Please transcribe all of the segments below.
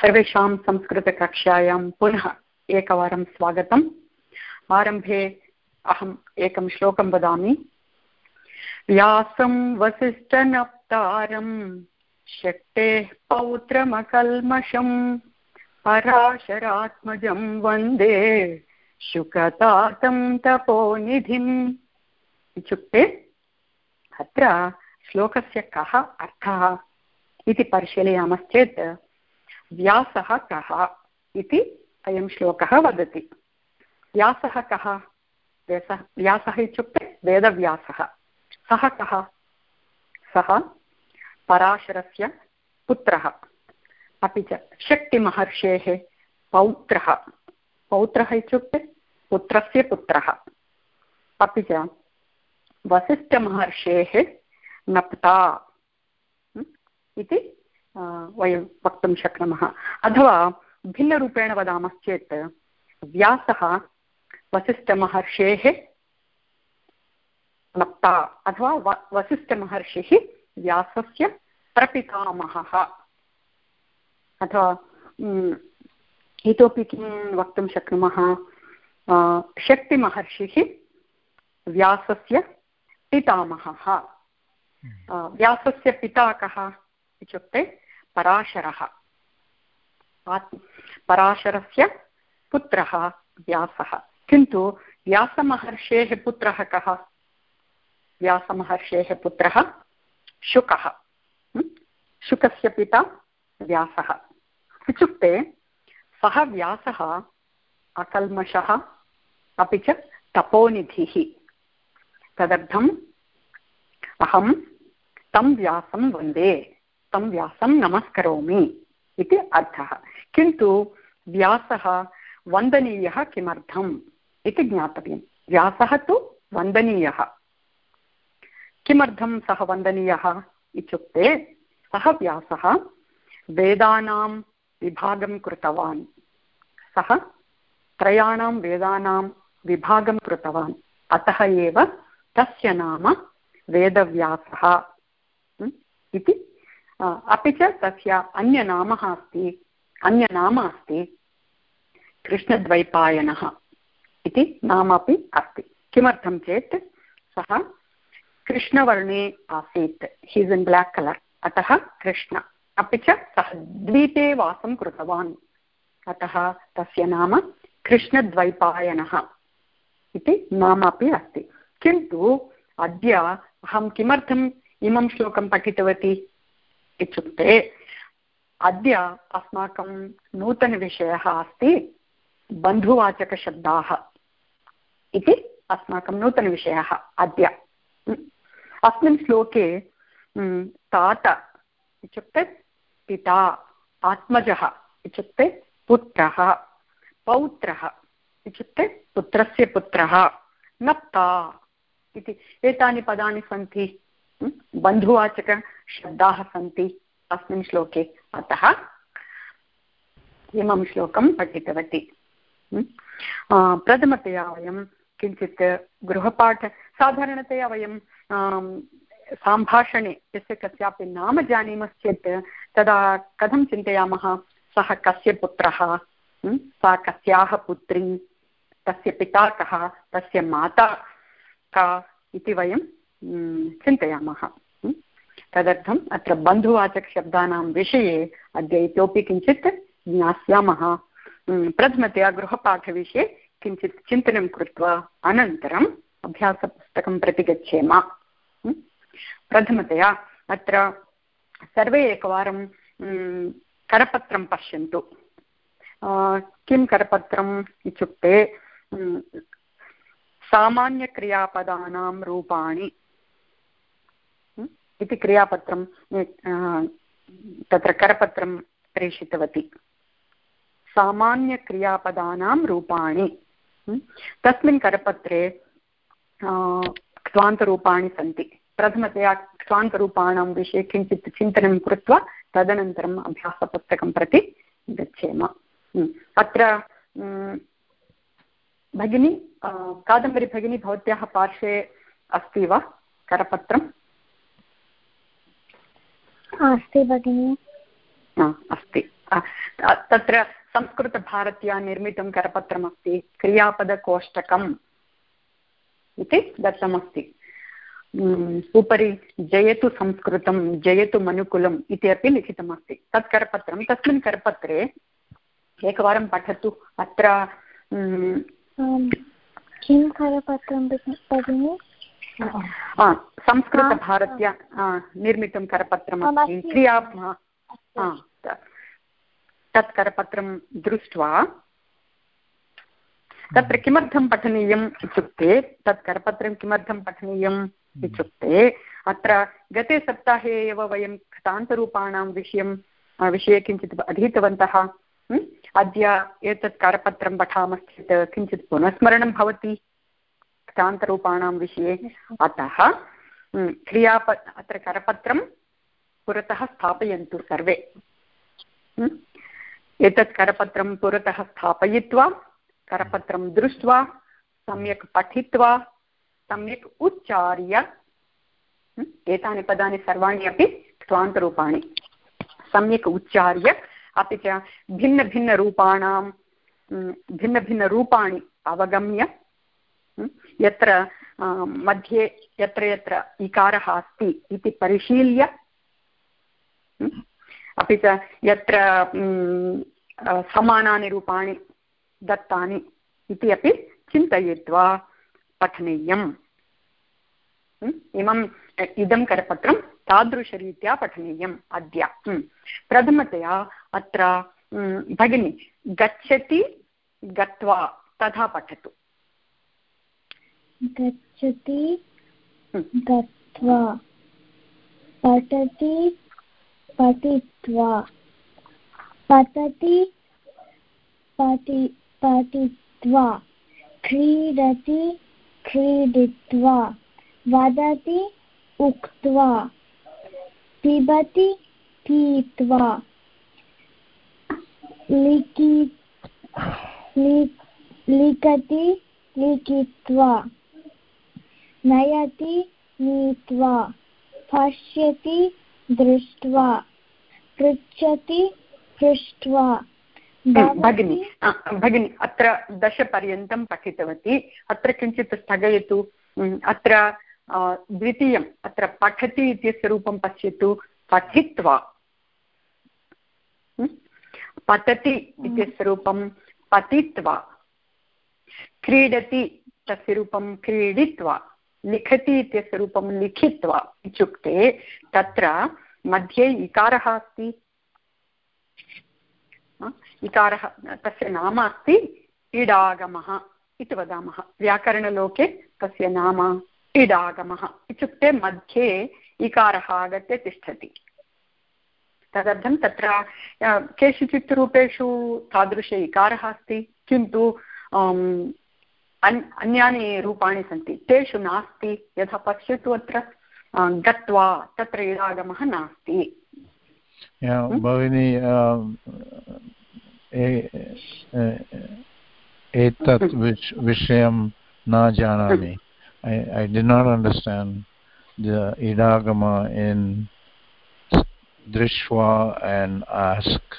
सर्वेषां संस्कृतकक्षायां पुनः एकवारं स्वागतम्। आरम्भे अहम् एकं श्लोकं वदामि। व्यासं वसिष्ठनप्तारं शक्तेः पौत्रमकल्मषं पराशरात्मजं वंदे, शुकतातं तपोनिधिम्। इत्युक्ते अत्र श्लोकस्य कः अर्थः इति परिशीलयामश्चेत् व्यासः कः इति अयं श्लोकः वदति। व्यासः कः? व्यासः व्यासः इत्युक्ते वेदव्यासः। सः कः? सः पराशरस्य पुत्रः। अपि च शक्तिमहर्षेः पौत्रः। पौत्रः इत्युक्ते पुत्रस्य पुत्रः। अपि च वसिष्ठमहर्षेः नप्ता। इति वयं वक्तुं शक्नुमः अथवा भिन्नरूपेण वदामश्चेत् व्यासः वसिष्ठमहर्षेः नप्ता अथवा व वसिष्ठमहर्षिः व्यासस्य प्रपितामहः अथवा इतोपि किं वक्तुं शक्नुमः शक्तिमहर्षिः व्यासस्य पितामहः व्यासस्य पिता कः इत्युक्ते पराशरः। पराशरस्य पुत्रः व्यासः। किन्तु व्यासमहर्षेः पुत्रः कः? व्यासमहर्षेः पुत्रः शुकः। शुकस्य पिता व्यासः। इत्युक्ते सः व्यासः अकल्मषः, अपि च तपोनिधिः। तदर्थम् अहं तं व्यासं वंदे। तं व्यासं नमस्करोमि इति अर्थः। किन्तु व्यासः वन्दनीयः किमर्थम् इति ज्ञातव्यं व्यासः तु वन्दनीयः। किमर्थं सः वन्दनीयः इत्युक्ते, सः व्यासः वेदानां विभागं कृतवान्। सः त्रयाणां वेदानां विभागं कृतवान्। अतः एव तस्य नाम वेदव्यासः। इति अपि च तस्य अन्यनामः अस्ति अन्यनाम अस्ति कृष्णद्वैपायनः इति नाम अपि अस्ति। किमर्थं चेत्, सः कृष्णवर्णे आसीत् हीस् इन् ब्लाक् कलर् अतः कृष्ण। अपि च सः द्वीपे वासं कृतवान्, अतः तस्य नाम कृष्णद्वैपायनः इति नाम अपि अस्ति। किन्तु, अद्य अहं किमर्थम् इमं श्लोकं पठितवती? इत्युक्ते अद्य अस्माकं नूतनविषयः अस्ति बन्धुवाचकशब्दाः इति अस्माकं नूतनविषयः अद्य। अस्मिन् श्लोके तात इत्युक्ते पिता, आत्मजः इत्युक्ते पुत्रः, पौत्रः इत्युक्ते पुत्रस्य पुत्रः, नप्ता इति। एतानि पदानि सन्ति बन्धुवाचकशब्दाः सन्ति अस्मिन् श्लोके। अतः इमं श्लोकं पठितवती। प्रथमतया वयं किञ्चित् गृहपाठ साधारणतया वयं सम्भाषणे यस्य कस्यापि नाम जानीमश्चेत् तदा कथं चिन्तयामः? सः कस्य पुत्रः? सा कस्याः पुत्री? तस्य पिता कः? तस्य माता का इति वयं चिन्तयामः। तदर्थम् अत्र बन्धुवाचकशब्दानां विषये अद्य इतोपि किञ्चित् ज्ञास्यामः। प्रथमतया गृहपाठविषये किञ्चित् चिन्तनं कृत्वा अनन्तरम् अभ्यासपुस्तकं प्रति गच्छेम। प्रथमतया अत्र सर्वे एकवारं करपत्रं पश्यन्तु। किं करपत्रम् इत्युक्ते सामान्यक्रियापदानां रूपाणि इति क्रियापत्रं तत्र करपत्रं प्रेषितवती। सामान्यक्रियापदानां रूपाणि तस्मिन् करपत्रे क्त्वान्तरूपाणि सन्ति। प्रथमतया क्त्वान्तरूपाणां विषये किञ्चित् चिन्तनं कृत्वा, तदनन्तरम् अभ्यासपुस्तकं प्रति गच्छेम। अत्र भगिनी कादम्बरी भगिनी भवत्याः पार्श्वे अस्ति वा करपत्रम् अस्ति भगिनि। अस्ति। तत्र संस्कृतभारत्या निर्मितं करपत्रमस्ति क्रियापदकोष्टकम् इति दत्तमस्ति। उपरि जयतु संस्कृतं जयतु मनुकुलम् इति अपि लिखितमस्ति। तत् करपत्रं तस्मिन् करपत्रे एकवारं पठतु। अत्र किं करपत्रं भगिनि? संस्कृतभारत्या निर्मितं करपत्रमस्ति क्रिया तत् करपत्रं दृष्ट्वा तत्र किमर्थं पठनीयम् इत्युक्ते तत् करपत्रं किमर्थं पठनीयम् इत्युक्ते अत्र गते सप्ताहे एव वयं कृतान्तरूपाणां विषयं विषये किञ्चित् अधीतवन्तः। अद्य एतत् करपत्रं पठामश्चेत् किञ्चित् पुनस्मरणं भवति। कृतान्तरूपाणां विषये अतः क्रियाप, अत्र करपत्रं पुरतः स्थापयन्तु सर्वे। एतत् करपत्रं पुरतः स्थापयित्वा, करपत्रं दृष्ट्वा, सम्यक् पठित्वा, सम्यक् उच्चार्य एतानि पदानि सर्वाणि अपि स्वान्तरूपाणि। सम्यक् उच्चार्य, अपि च भिन्नभिन्नरूपाणां भिन्नभिन्नरूपाणि अवगम्य यत्र मध्ये यत्र यत्र इकारः अस्ति इति परिशील्य अपि च यत्र समानानि रूपाणि दत्तानि इति अपि चिन्तयित्वा पठनीयम्। इमम् इदं करपत्रं तादृशरीत्या पठनीयम् अद्य। प्रथमतया अत्र भगिनी, गच्छति, गत्वा तथा पठतु। गच्छति गत्वा पठति पठित्वा पतति पठि पठित्वा क्रीडति क्रीडित्वा वदति उक्त्वा पिबति पीत्वा लिखि लिखति लिखित्वा। नयति नीत्वा पश्यति दृष्ट्वा पृच्छति पृष्ट्वा। भगिनि भगिनि अत्र दशपर्यन्तं पठितवती अत्र किञ्चित् स्थगयतु अत्र द्वितीयम् अत्र पठति इत्यस्य रूपं पश्यतु पठित्वा। पतति इत्यस्य रूपं पतित्वा। क्रीडति तस्य रूपं क्रीडित्वा। लिखति इत्यस्य रूपं लिखित्वा इत्युक्ते तत्र मध्ये इकारः अस्ति। इकारः, तस्य नाम अस्ति इडागमः इति वदामः। व्याकरणलोके तस्य नाम इडागमः इत्युक्ते मध्ये इकारः आगत्य तिष्ठति। तदर्थं तत्र केषुचित् रूपेषु तादृश इकारः अस्ति। किन्तु अन्यानि रूपाणि सन्ति। तेषु नास्ति। यथा पश्यतु अत्र गत्वा तत्र इडागमः नास्ति। हम्म? भगिनी एतत् हम्म। विषयं न जानामि। ऐ डि नाट् अण्डर्स्टाण्ड् इडागम इन् दृष्ट्वा एण्ड् आस्क्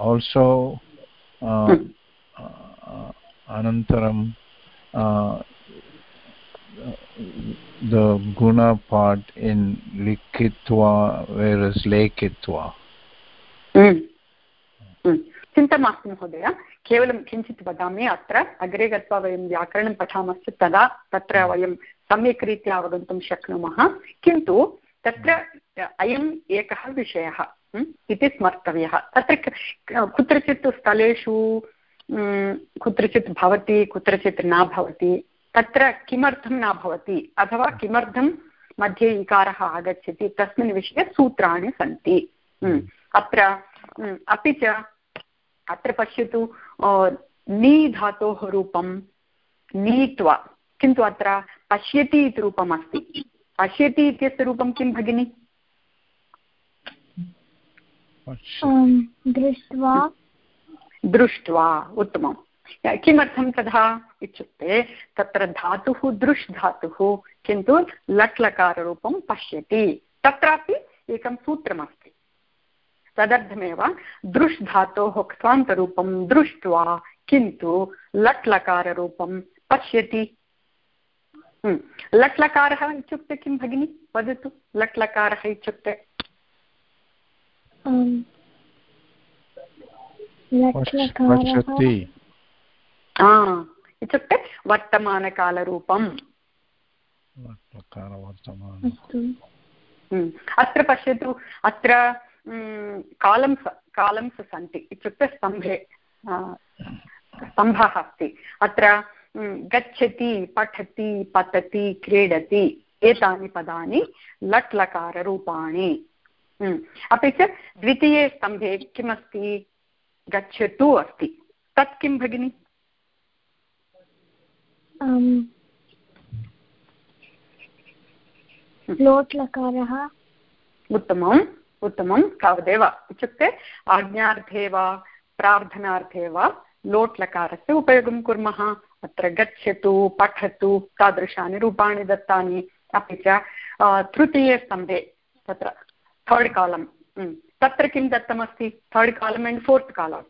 आल्सो अनन्तरं the guna part in likitva whereas lekitva. चिन्ता मास्तु महोदय केवलं किञ्चित् वदामि अत्र अग्रे गत्वा वयं व्याकरणं पठामश्चेत् तदा तत्र वयं सम्यक् रीत्या अवगन्तुं शक्नुमः किन्तु तत्र अयम् एकः विषयः इति स्मर्तव्यः तत्र कुत्रचित् स्थलेषु कुत्रचित् भवति कुत्रचित् न भवति तत्र किमर्थं न भवति अथवा किमर्थं मध्ये इकारः आगच्छति तस्मिन् विषये सूत्राणि सन्ति। अत्र अपि च अत्र पश्यतु नी धातोः रूपं नीत्वा किन्तु अत्र पश्यति इति रूपम् अस्ति पश्यति इत्यस्य रूपं किं भगिनि? दृष्ट्वा दृष्ट्वा उत्तमं किमर्थं तथा इत्युक्ते तत्र धातुः दृश् धातुः किन्तु लट् लकाररूपं पश्यति। तत्रापि एकं सूत्रमस्ति। तदर्थमेव दृश् धातोः क्त्वान्तरूपं दृष्ट्वा किन्तु लट् लकाररूपं पश्यति। हम्म, लट् लकारः इत्युक्ते किं भगिनि? वदतु। लट् लकारः इत्युक्ते पश्यति इत्युक्ते वर्तमानकालरूपम्। हम्म, अत्र पश्यतु अत्र कालम्स् कालम्स् सन्ति इत्युक्ते स्तम्भे स्तम्भः अस्ति। अत्र गच्छति पठति पतति क्रीडति एतानि पदानि लट् लकाररूपाणि अपि च द्वितीये स्तम्भे किमस्ति? गच्छतु अस्ति। तत् किं भगिनि? लोट् लकारः उत्तमम् उत्तमं तावदेव। इत्युक्ते आज्ञार्थे वा प्रार्थनार्थे वा लोट् लकारस्य उपयोगं कुर्मः। अत्र गच्छतु पठतु तादृशानि रूपाणि दत्तानि अपि च तृतीये स्तम्भे तत्र थर्ड् कालम् तत्र किं दत्तमस्ति? Third column and fourth column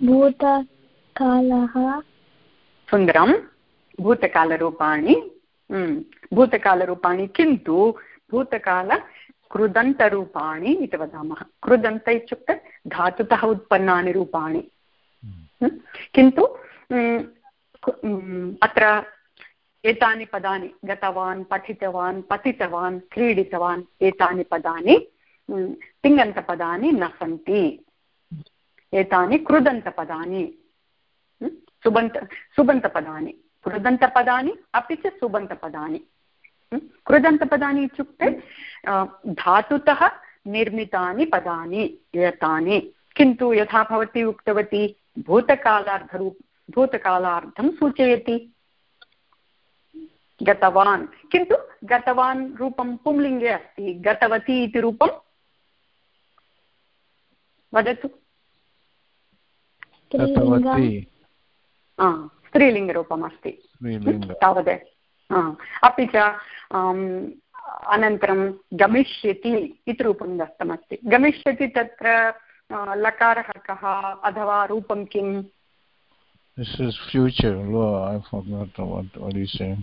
भूतकालः। सुन्दरं भूतकालरूपाणि। भूतकालरूपाणि किन्तु भूतकाल कृदन्तरूपाणि इति वदामः। कृदन्त इत्युक्ते धातुतः उत्पन्नानि रूपाणि। किन्तु अत्र एतानि पदानि गतवान्, पठितवान्, पतितवान्, क्रीडितवान्, एतानि पदानि तिङन्तपदानि न सन्ति। एतानि कृदन्तपदानि। सुबन्त, सुबन्तपदानि। कृदन्तपदानि अपि च सुबन्तपदानि। कृदन्तपदानि इत्युक्ते धातुतः निर्मितानि पदानि एतानि। किन्तु यथा भवती उक्तवती, भूतकालार्धरूप भूतकालार्थं सूचयति। गतवान्। किन्तु गतवान् रूपं पुंलिङ्गे अस्ति। गतवती इति रूपं वदतु। स्त्रीलिङ्गरूपम् अस्ति तावदेव अपि च अनन्तरं गमिष्यति इति रूपं दत्तमस्ति। गमिष्यति तत्र लकारः कः अथवा रूपं किम्? This is future. Oh, I forgot what what you say.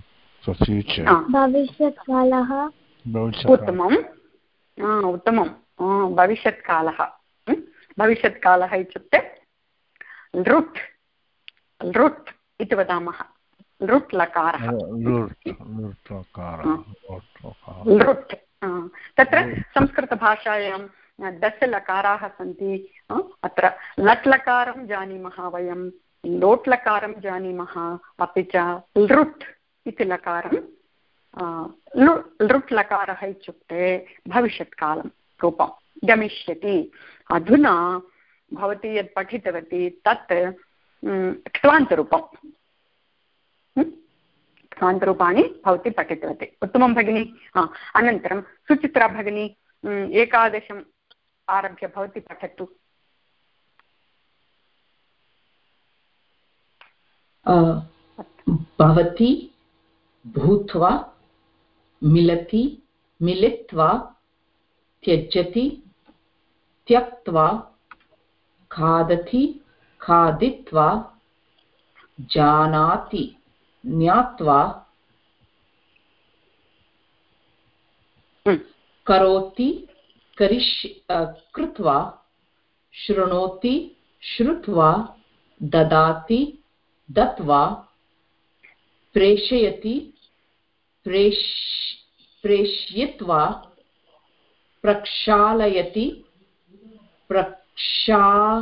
For future. भविष्यत्कालः उत्तमम् उत्तमं भविष्यत्कालः भविष्यत्कालः इत्युक्ते लृट् लृट् इति वदामः लृट् लकारः लृट् तत्र संस्कृतभाषायां दशलकाराः सन्ति अत्र लट् लकारं जानीमः वयं लोट् लकारं जानीमः, अपि च लृट् इति लकारं लृट् लकारः इत्युक्ते भविष्यत्कालं रूपं गमिष्यति। अधुना भवती यत् पठितवती तत् क्त्वान्तरूपं क्त्वान्तरूपाणि भवती पठितवती। उत्तमं भगिनि? हा, अनन्तरं सुचित्रा भगिनी एकादशम् आरभ्य भवती पठतु। भवति, भूत्वा, मिलति, मिलित्वा, त्यजति, त्यक्त्वा, खादति, खादित्वा, जानाति, ज्ञात्वा। करोति करिष् कृत्वा, शृणोति, श्रुत्वा, ददाति दत्वा प्रेषयति प्रेष् प्रेषयित्वा प्रक्षालयति प्रक्षालय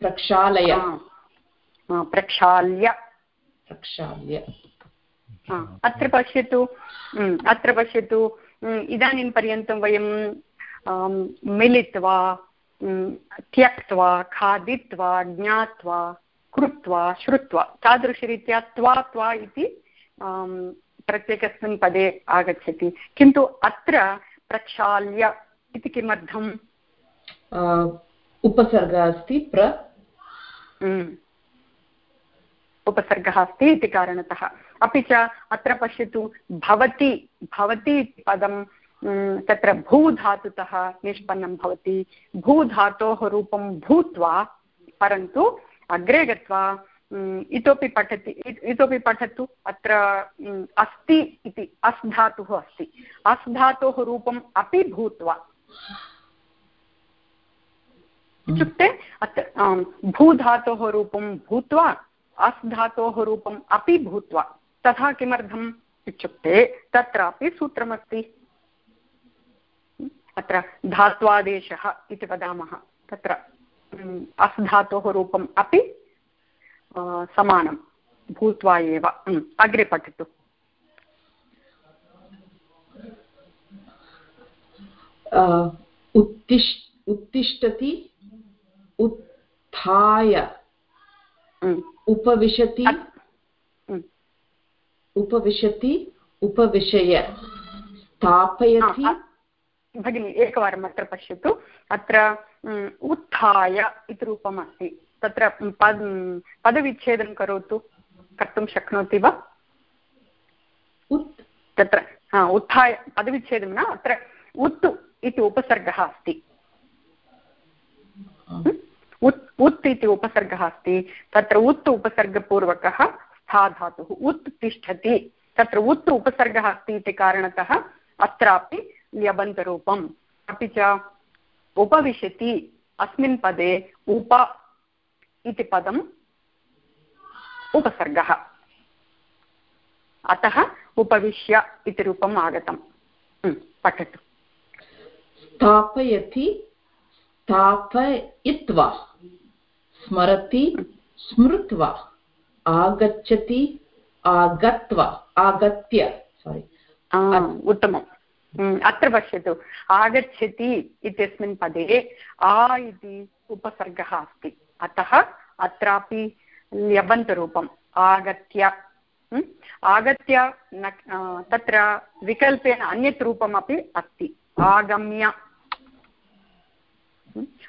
प्रक्षालय। प्रक्षाल्य। प्रक्षाल्य। अत्र पश्यतु अत्र पश्यतु इदानीं पर्यन्तं वयं मिलित्वा त्यक्त्वा खादित्वा ज्ञात्वा कृत्वा श्रुत्वा तादृशरीत्या त्वा त्वा इति प्रत्येकस्मिन् पदे आगच्छति। किन्तु अत्र प्रक्षाल्य इति किमर्थम्? उपसर्गः अस्ति प्र। उपसर्गः अस्ति इति कारणतः। अपि च अत्र पश्यतु भवति भवति इति पदं तत्र भूधातुतः निष्पन्नं भवति। भूधातोः रूपं भूत्वा परन्तु अग्रे गत्वा इतोपि पठति इतोपि पठतु अत्र अस्ति इति अस् धातुः अस्ति। अस् धातोः रूपम् अपि भूत्वा। इत्युक्ते अत्र भूधातोः रूपं भूत्वा अस् धातोः रूपम् अपि भूत्वा। तथा किमर्थम् इत्युक्ते तत्रापि सूत्रमस्ति। अत्र धात्वादेशः इति वदामः। तत्र अस् धातोः रूपम् अपि समानं भूत्वा एव अग्रे पठतु। उत्तिष् उत्तिष्ठति उत्थाय उपविशति उपविशति उपविशय स्थापयति। भगिनि एकवारम् अत्र पश्यतु। अत्र उत्थाय इति रूपम् अस्ति तत्र पद् पदविच्छेदं करोतु कर्तुं शक्नोति वा? तत्र हा उत्थाय पदविच्छेदं न अत्र उत् इति उपसर्गः अस्ति। उत् उत् इति उपसर्गः अस्ति। तत्र उत् उपसर्गपूर्वकः स्था धातुः उत् तिष्ठति। तत्र उत् उपसर्गः अस्ति इति कारणतः अत्रापि ल्यबन्तरूपम्। अपि च उपविशति अस्मिन् पदे उप इति पदम् उपसर्गः। अतः उपविश्य इति रूपम् आगतम्। पठतु। स्थापयति स्थापयित्वा स्मरति स्मृत्वा आगच्छति आगत्वा आगत्य सोरि उत्तमम्। अत्र पश्यतु आगच्छति इत्यस्मिन् पदे आ इति उपसर्गः अस्ति अतः अत्रापि ल्यबन्तरूपम् आगत्य आगत्य न तत्र विकल्पेन अन्यत् रूपमपि अस्ति आगम्य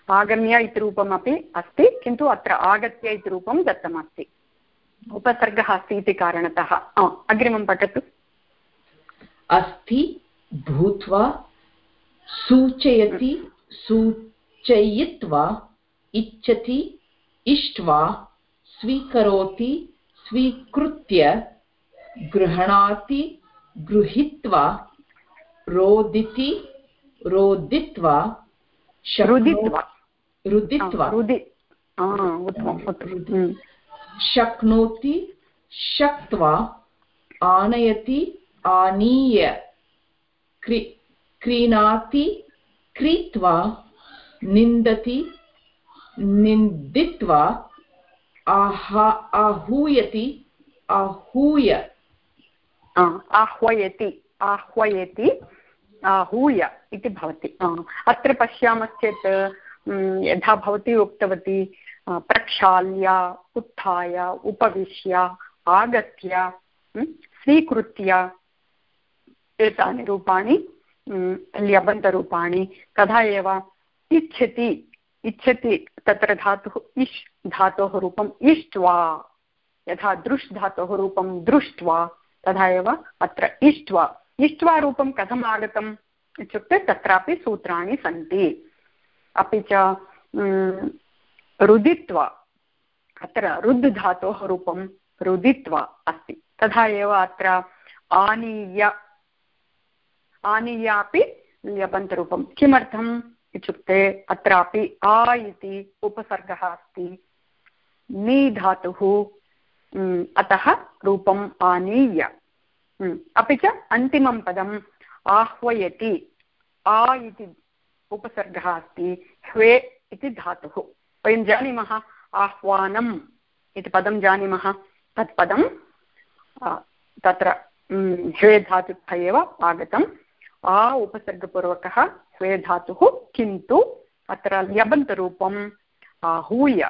आगम्य इति रूपमपि अस्ति किन्तु अत्र आगत्य इति रूपं दत्तमस्ति उपसर्गः अस्ति इति कारणतः अग्रिमं पठतु अस्ति भूत्वा सूचयति सूचयित्वा इच्छति इष्ट्वा स्वीकरोति स्वीकृत्य गृह्णाति गृहीत्वा रोदिति रोदित्वा रुदित्वा। शक्नोति शक्त्वा आनयति आनीय। क्री, क्रीणाति, क्रीत्वा, निन्दति, निन्दित्वा, आहा, आहूयति, आहूय। आह्वयति आह्वयति, आहूय इति भवति। अत्र पश्यामश्चेत् यथा भवती उक्तवती प्रक्षाल्य, उत्थाय, उपविश्य, आगत्य स्वीकृत्य एतानि रूपाणि ल्यबन्तरूपाणि तथा एव इच्छति इच्छति तत्र धातुः, इष् धातोः रूपम् इष्ट्वा, यथा दृश् धातोः रूपं दृष्ट्वा, तथा एव अत्र इष्ट्वा। इष्ट्वा रूपं कथम् आगतम् इत्युक्ते तत्रापि सूत्राणि सन्ति। अपि च रुदित्वा, अत्र रुद् धातोः रूपं रुदित्वा अस्ति। तथा एव अत्र आनीय आनीयापि ल्यबन्तरूपं किमर्थम् इत्युक्ते अत्रापि आ इति उपसर्गः अस्ति। नी धातुः अतः रूपम् आनीय। अपि च अन्तिमं पदम् आह्वयति। आ इति उपसर्गः अस्ति, ह्वे इति धातुः। वयं जानीमः आह्वानम् इति पदं जानीमः। तत् पदं तत्र ह्वे धातुतः एव आगतम्। आ उपसर्गपूर्वकः स्वे धातुः, किन्तु अत्र ल्यबन्तरूपम् आहूय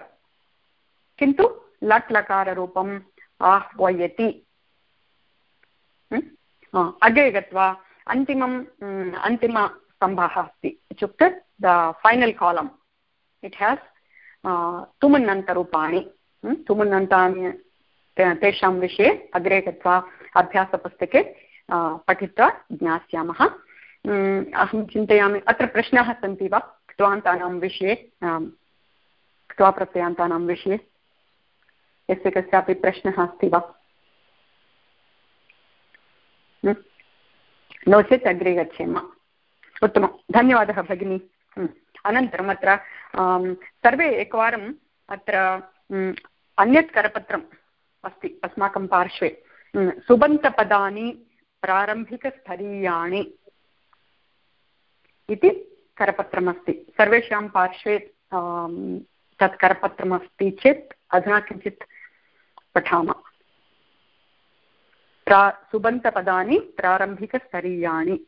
किन्तु लट् लकाररूपम् आह्वयति अग्रे गत्वा अन्तिमम् अन्तिमस्तम्भः अस्ति। इत्युक्ते the final column. It has तुमुन्नन्तरूपाणि। तुमुन्नन्तानि तेषां विषये अग्रे गत्वा अभ्यासपुस्तके पठित्वा ज्ञास्यामः। अहं चिन्तयामि, अत्र प्रश्नाः सन्ति वा? क्त्वान्तानां विषये क्त्वा प्रत्ययान्तानां विषये? यस्य कस्यापि प्रश्नः अस्ति वा? नो चेत् अग्रे गच्छेम। उत्तमं। धन्यवादः भगिनी। अनन्तरम् अत्र सर्वे एकवारम् अत्र अन्यत् करपत्रम् अस्ति अस्माकं पार्श्वे। सुबन्तपदानि प्रारम्भिकस्थरीयाणि इति करपत्रमस्ति। सर्वेषां पार्श्वे तत् करपत्रमस्ति चेत् अधुना किञ्चित् पठामः। प्रा सुबन्तपदानि प्रारम्भिकस्तरीयाणि?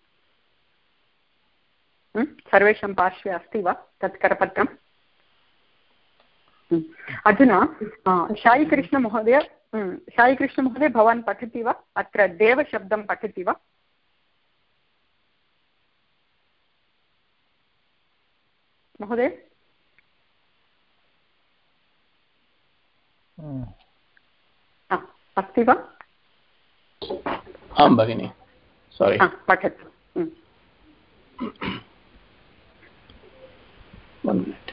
सर्वेषां पार्श्वे अस्ति वा तत् करपत्रम्? अधुना आ, साईकृष्णमहोदय हं, साईकृष्णमहोदय भवान् पठति वा? अत्र देवशब्दं पठति वा? महोदय? आ, अस्ति वा? आं भगिनि। सारि हा, पठतु हं। वन् मिनिट्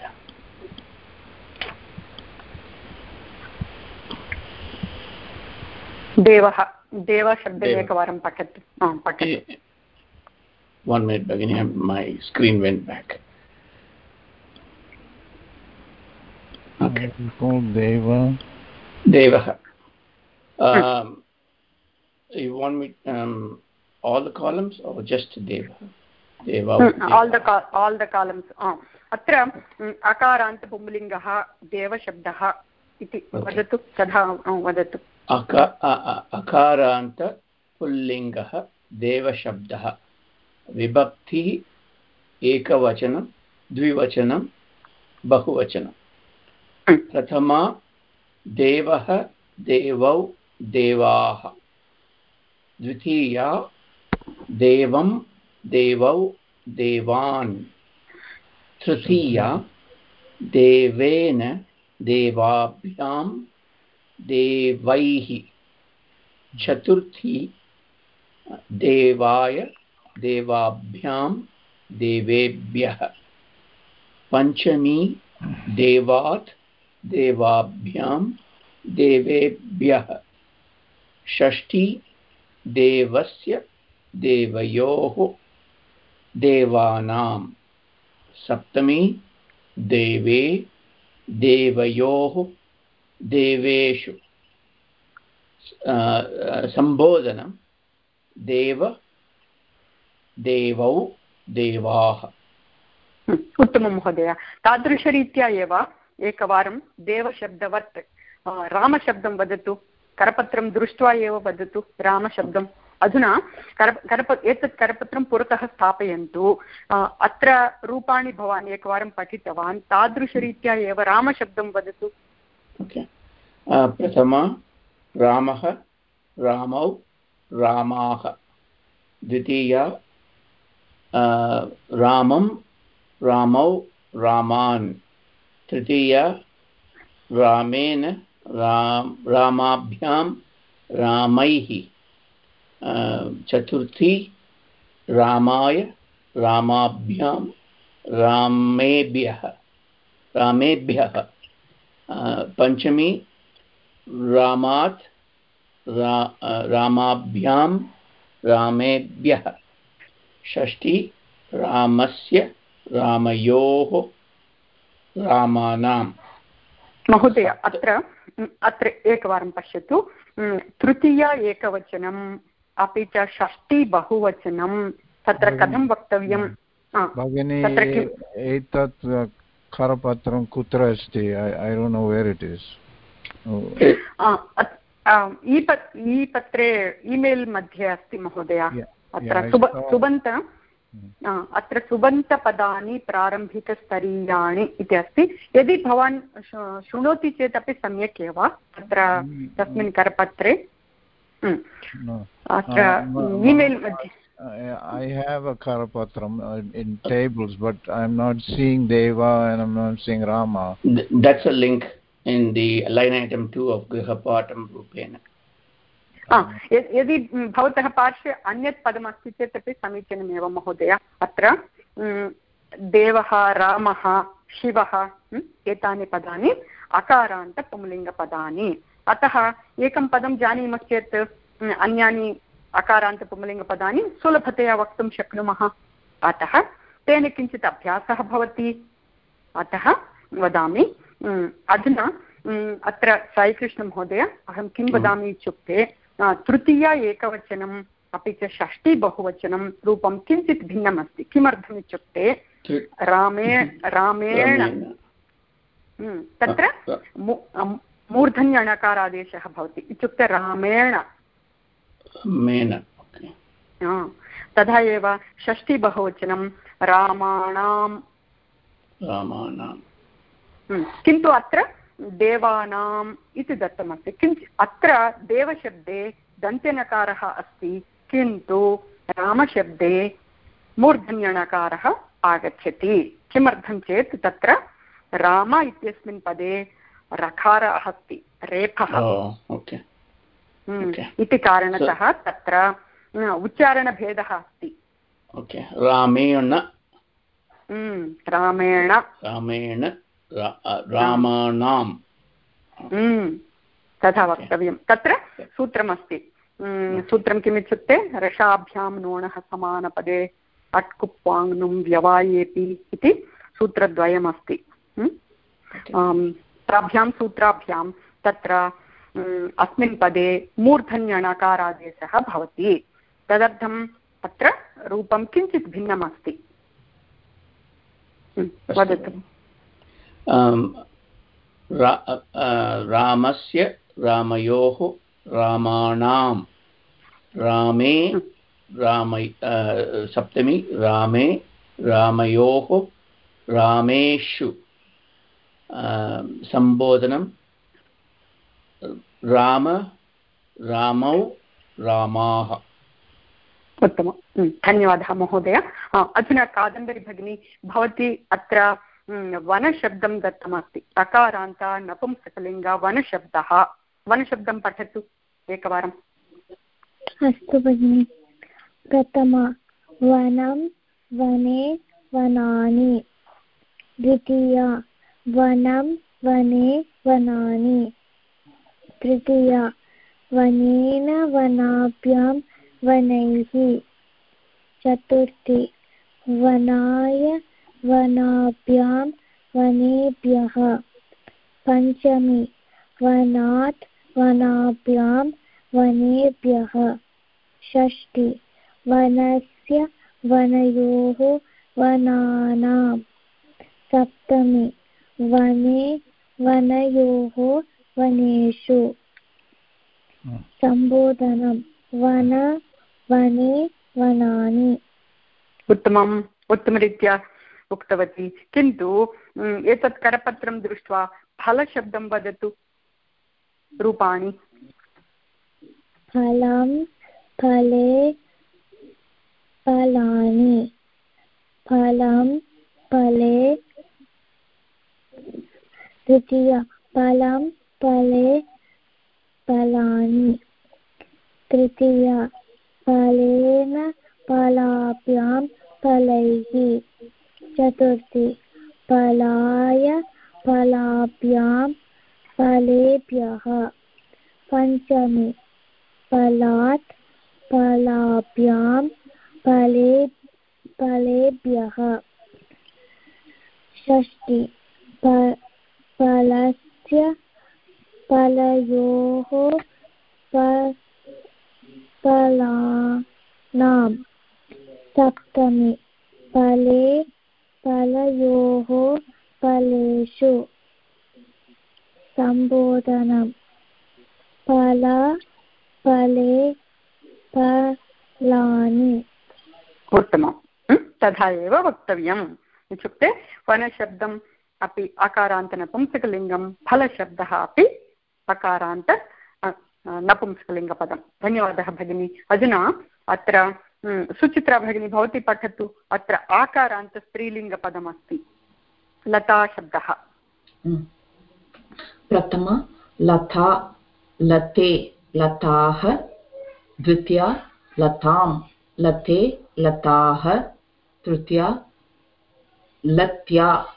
देवः देवशब्दम् एकवारं पठतु हा, पठतु one minute Bhagini, my screen went back. Okay. Deva. Devaha. Um, you want me um, all the columns or just Deva? Deva. All the all the columns अत्र म्, अकारान्त पुंलिङ्गः देवशब्दः इति. वदतु तथा अ, वदतु अका, अ- अ- अकारान्त पुल्लिङ्गः, देवशब्दः। विभक्तिः एकवचनं, द्विवचनं, बहुवचनं। प्रथमा, देवः, देवौ, देवाः। द्वितीया, देवं, देवौ, देवान्। तृतीया, देवेन देवाभ्यां देवैः। चतुर्थी, देवाय, देवाभ्यां, देवेभ्यः। पञ्चमी, देवात्, देवाभ्यां, देवेभ्यः। षष्ठी, देवस्य, देवयोः। देवानां। सप्तमी, देवे, देवयोः। देवेषु। सम्बोधनं देव, देवौ, देवाः। उत्तमं महोदय। तादृशरीत्या एव एकवारं देवशब्दवत् रामशब्दं वदतु, करपत्रं दृष्ट्वा एव वदतु, रामशब्दम्। अधुना कर करप, एतत् करपत्रं पुरतः स्थापयन्तु। अत्र रूपाणि भवान् एकवारं पठितवान्। तादृशरीत्या एव रामशब्दं वदतु। ओके प्रथमा रामः रामौ रामाः द्वितीया रामं रामौ रामान् तृतीया रामेण राम रामाभ्यां रामैः चतुर्थी रामाय रामाभ्यां रामेभ्यः रामेभ्यः पञ्चमी रामात् रा रामाभ्यां रामेभ्यः। षष्ठी रामस्य रामयोः रामानां महोदय अत्र अत्र एकवारं पश्यतु। तृतीया एकवचनम् अपि च षष्ठी बहुवचनं तत्र कथं वक्तव्यं भगिनी एतत् करपत्रं कुत्र अस्ति I don't know where it is ई पत्रे ईमेल् मध्ये अस्ति महोदय अत्र सुबन्त अत्र सुबन्तपदानि प्रारम्भिकस्तरीयाणि इति अस्ति यदि भवान् शृणोति चेत् अपि सम्यक् एव Mm, तस्मिन् करपत्रे अत्र ईमेल् मध्ये I I have a Karapatram uh, in tables, but I'm not seeing Deva and I'm not seeing Rama. That's a link in the line item 2 of grihapatam rupena यदि भवतः पार्श्वे अन्यत् पदमस्ति चेत् अपि समीचीनमेव महोदय अत्र देवः रामः शिवः एतानि पदानि अकारान्तपुंलिङ्गपदानि अतः एकं पदं जानीमश्चेत् अन्यानि अकारान्तपुंलिङ्गपदानि सुलभतया वक्तुं शक्नुमः। अतः तेन किञ्चित् अभ्यासः भवति। अतः वदामि अधुना अत्र साईकृष्णमहोदय अहं किं वदामि इत्युक्ते तृतीया एकवचनम् अपि च षष्ठी बहुवचनं रूपं किञ्चित् भिन्नम् अस्ति किमर्थम् इत्युक्ते रामे रामेण तत्र मूर्धन्यणकारादेशः भवति। इत्युक्ते रामेण मेन। तथा एव षष्ठी बहुवचनं रामाणां रामाणां हम्म, किन्तु अत्र देवानाम् इति दत्तमस्ति। किञ्च अत्र देवशब्दे दन्त्यनकारः अस्ति किन्तु रामशब्दे मूर्धन्यणकारः आगच्छति। किमर्थं चेत् तत्र राम इत्यस्मिन् पदे रकारः अस्ति रेफः oh, okay. हम्म, okay. इति कारणतः तत्र उच्चारणभेदः अस्ति। Okay. रामेण रामेण रामेण रामाणां हम्म, तथा वक्तव्यं। तत्र सूत्रमस्ति। सूत्रं किमित्युक्ते रसाभ्यां नोणः समानपदे अट्कुप्वाङ्नुं व्यवायेपि इति सूत्रद्वयमस्ति। हम्म? ताभ्यां सूत्राभ्यां तत्र अस्मिन् पदे मूर्धन्यणकारादेशः भवति। तदर्थम् अत्र रूपं किञ्चित् भिन्नमस्ति। हम्म, वदतु। रामस्य रामयोः रामाणां रामे राम सप्तमी रामे रामयोः रामेषु सम्बोधनं राम रामौ रामाः। उत्तमं हम्म, धन्यवादः महोदय। हा, अधुना कादम्बरी भगिनी भवती अत्र हम्म, वनशब्दं दत्तमस्ति। अकारान्त नपुंसकलिङ्ग वनशब्दः। वनशब्दं पठतु एकवारम्। अस्तु भगिनि। प्रथम वनं वने वनानि। द्वितीया वनं वने वनानि। तृतीया वनेन वनाभ्यां वनैः। चतुर्थी, वनाय वनाभ्यां वनेभ्यः। पञ्चमी, वनात् वनाभ्यां वनेभ्यः। षष्टि वनस्य वनयोः वनानां। सप्तमी, वने वनयोः वनेषु Hmm. सम्बोधनं। वन वने वनानि। उत्तमम्। उत्तमरीत्या उक्तवती। किन्तु हम्म, एतत् करपत्रं दृष्ट्वा फलशब्दं वदतु। रूपाणि। फलं फले फलानि। फलं फले। तृतीय फलं फले फलानि तृतीय फलेन फलाभ्यां फलैः चतुर्थी फलाय फलाभ्यां फलेभ्यः पञ्चमी फलात् फलाभ्यां फले फलेभ्यः षष्टि फलस्य फलयोः फलानां सप्तमी। फले फलयोः फलेषु सम्बोधनं फल फले फलानि उत्तमं तथा एव वक्तव्यम्। इत्युक्ते वनशब्दम् अपि अकारान्त नपुंसकलिङ्गं फलशब्दः अपि अकारान्त अ, नपुंसकलिङ्गपदं धन्यवादः भगिनी। अधुना अत्र सुचित्रा भगिनी भवती पठतु। अत्र आकारान्त स्त्रीलिङ्गपदमस्ति। प्रथम लता लते लताः। द्वितीया लतां लते लताः। तृतीया लत्या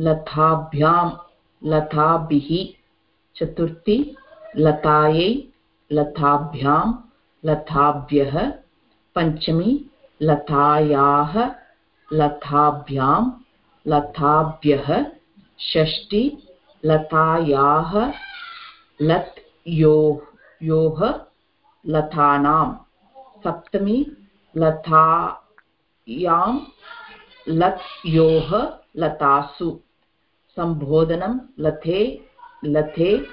लताभ्यां लताभिः चतुर्थी, लतायै, लताभ्यां, लताभ्यः, पञ्चमी, लतायाः, लताभ्यां, लताभ्यः षष्टि लतायाः, लत् यो, योः, लतानां, सप्तमी, लतायां, लत् योः, लतासु, सम्बोधनं लथे लथे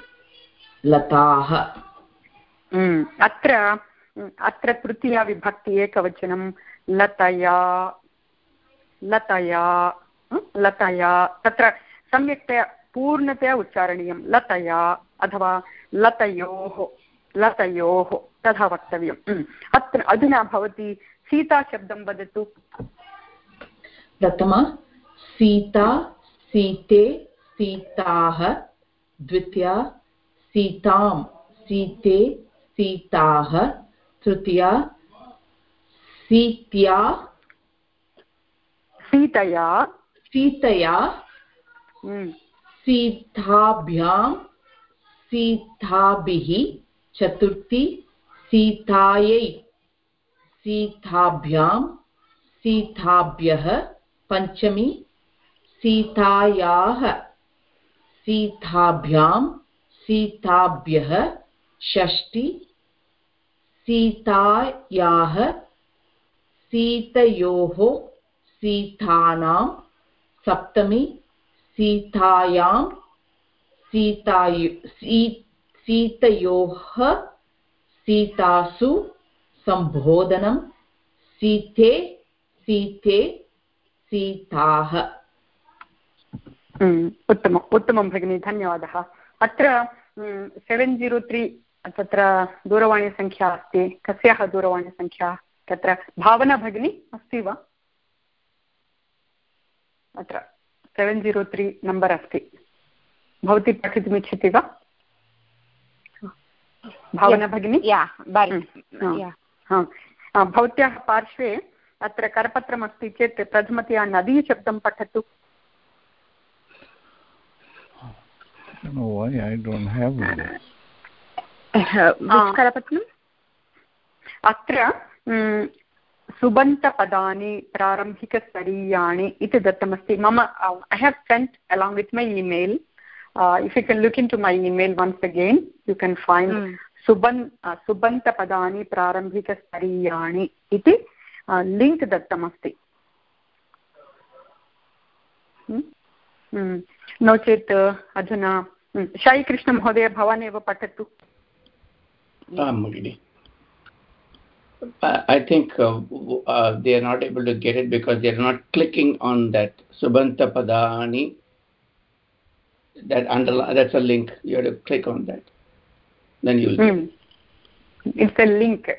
लताः। हम्म, अत्र अत्र तृतीया विभक्ति एकवचनं लतया लतया लतया। तत्र सम्यक्तया पूर्णतया उच्चारणीयं लतया अथवा लतयोः लतयोः तथा वक्तव्यम् अत्र अधुना भवती सीताशब्दं वदतु। प्रथम सीता सीते सीताः। द्वितीया सीतां सीते सीताः। तृतीया सीत्या सीतया। सीतया हम्म, सीताभ्यां सीताभिः। चतुर्थी सीतायै सीताभ्यां सीताभ्यः। पञ्चमी सीतायाः। सीताभ्यां सीताभ्यः षष्टि सीतायाः सीतयोः सीतानां सप्तमी सीतायां सीतायु सी सीतयोः सीतासु सम्बोधनं सीते सीते सीताः उत्तमम् उत्तमं भगिनि धन्यवादः। अत्र सेवेन् ज़ीरो त्रि तत्र दूरवाणीसङ्ख्या अस्ति। कस्याः दूरवाणीसङ्ख्या? तत्र भावना भगिनी अस्ति वा? अत्र सेवेन् ज़ीरो त्री नम्बर् अस्ति। भवती पठितुमिच्छति वा? भावना भगिनी? हम्म, हा, हा, भवत्याः पार्श्वे अत्र करपत्रमस्ति चेत् प्रथमतया नदीशब्दं पठतु I don't know why I don't have this. करपत्रम् अत्र म्, सुबन्तपदानि प्रारम्भिकस्तरीयाणि इति दत्तमस्ति मम I have sent along with my email if you can look in to my email once again you can find सुबन् सुबन्तपदानि प्रारम्भिकस्तरीयाणि इति लिङ्क् दत्तमस्ति हम्म? हम्म। नो चेत् अधुना हम्म, शायिकृष्णमहोदय भवान् एव पठतु आं भगिनि I I think uh, uh, they are not able to get it because they are not clicking on that Subanta Padani. That underline that's a link. You have to click on that. Then you'll. Mm. It's a link.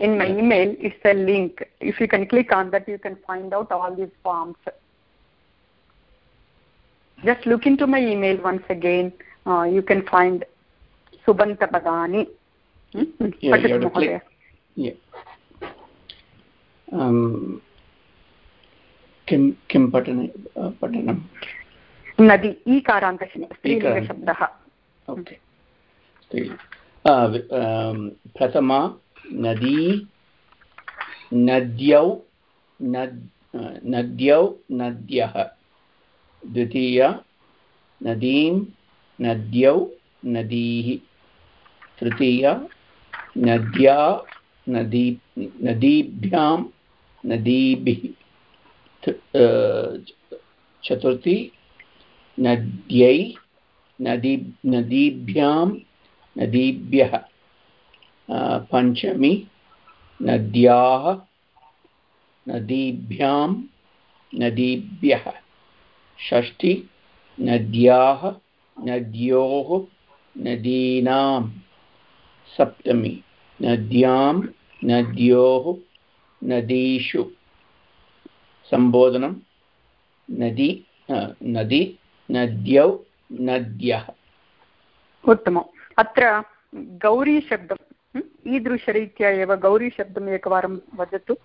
In my email, it's a link. If you can click on that, you can find out all these forms. Just look into my email once again. Uh, you can find Subanta Padani. Hmm? Yeah, you have to click. Yeah. Um, किं किं पठने पठनं नदी ईकारान्तस्त्रीलिङ्गशब्दः okay प्रथमा नदी नद्यौ नद् नद्यौ नद्यः द्वितीया, नदीं, नद्यौ, नदीः। तृतीया, नद्या, नदी, नदीभ्यां, नदीभिः। चतुर्थी, नद्यै, नदी, नदीभ्यां, नदीभ्यः। पञ्चमी, नद्याः, नदीभ्यां, नदीभ्यः। षष्ठी नद्याः नद्योः नदीनां सप्तमी नद्यां नद्योः नदीषु। सम्बोधनं नदी नदी नद्यौ नद्यः। उत्तमम्। अत्र गौरीशब्दम् ईदृशरीत्या एव गौरीशब्दम् एकवारं वदतु।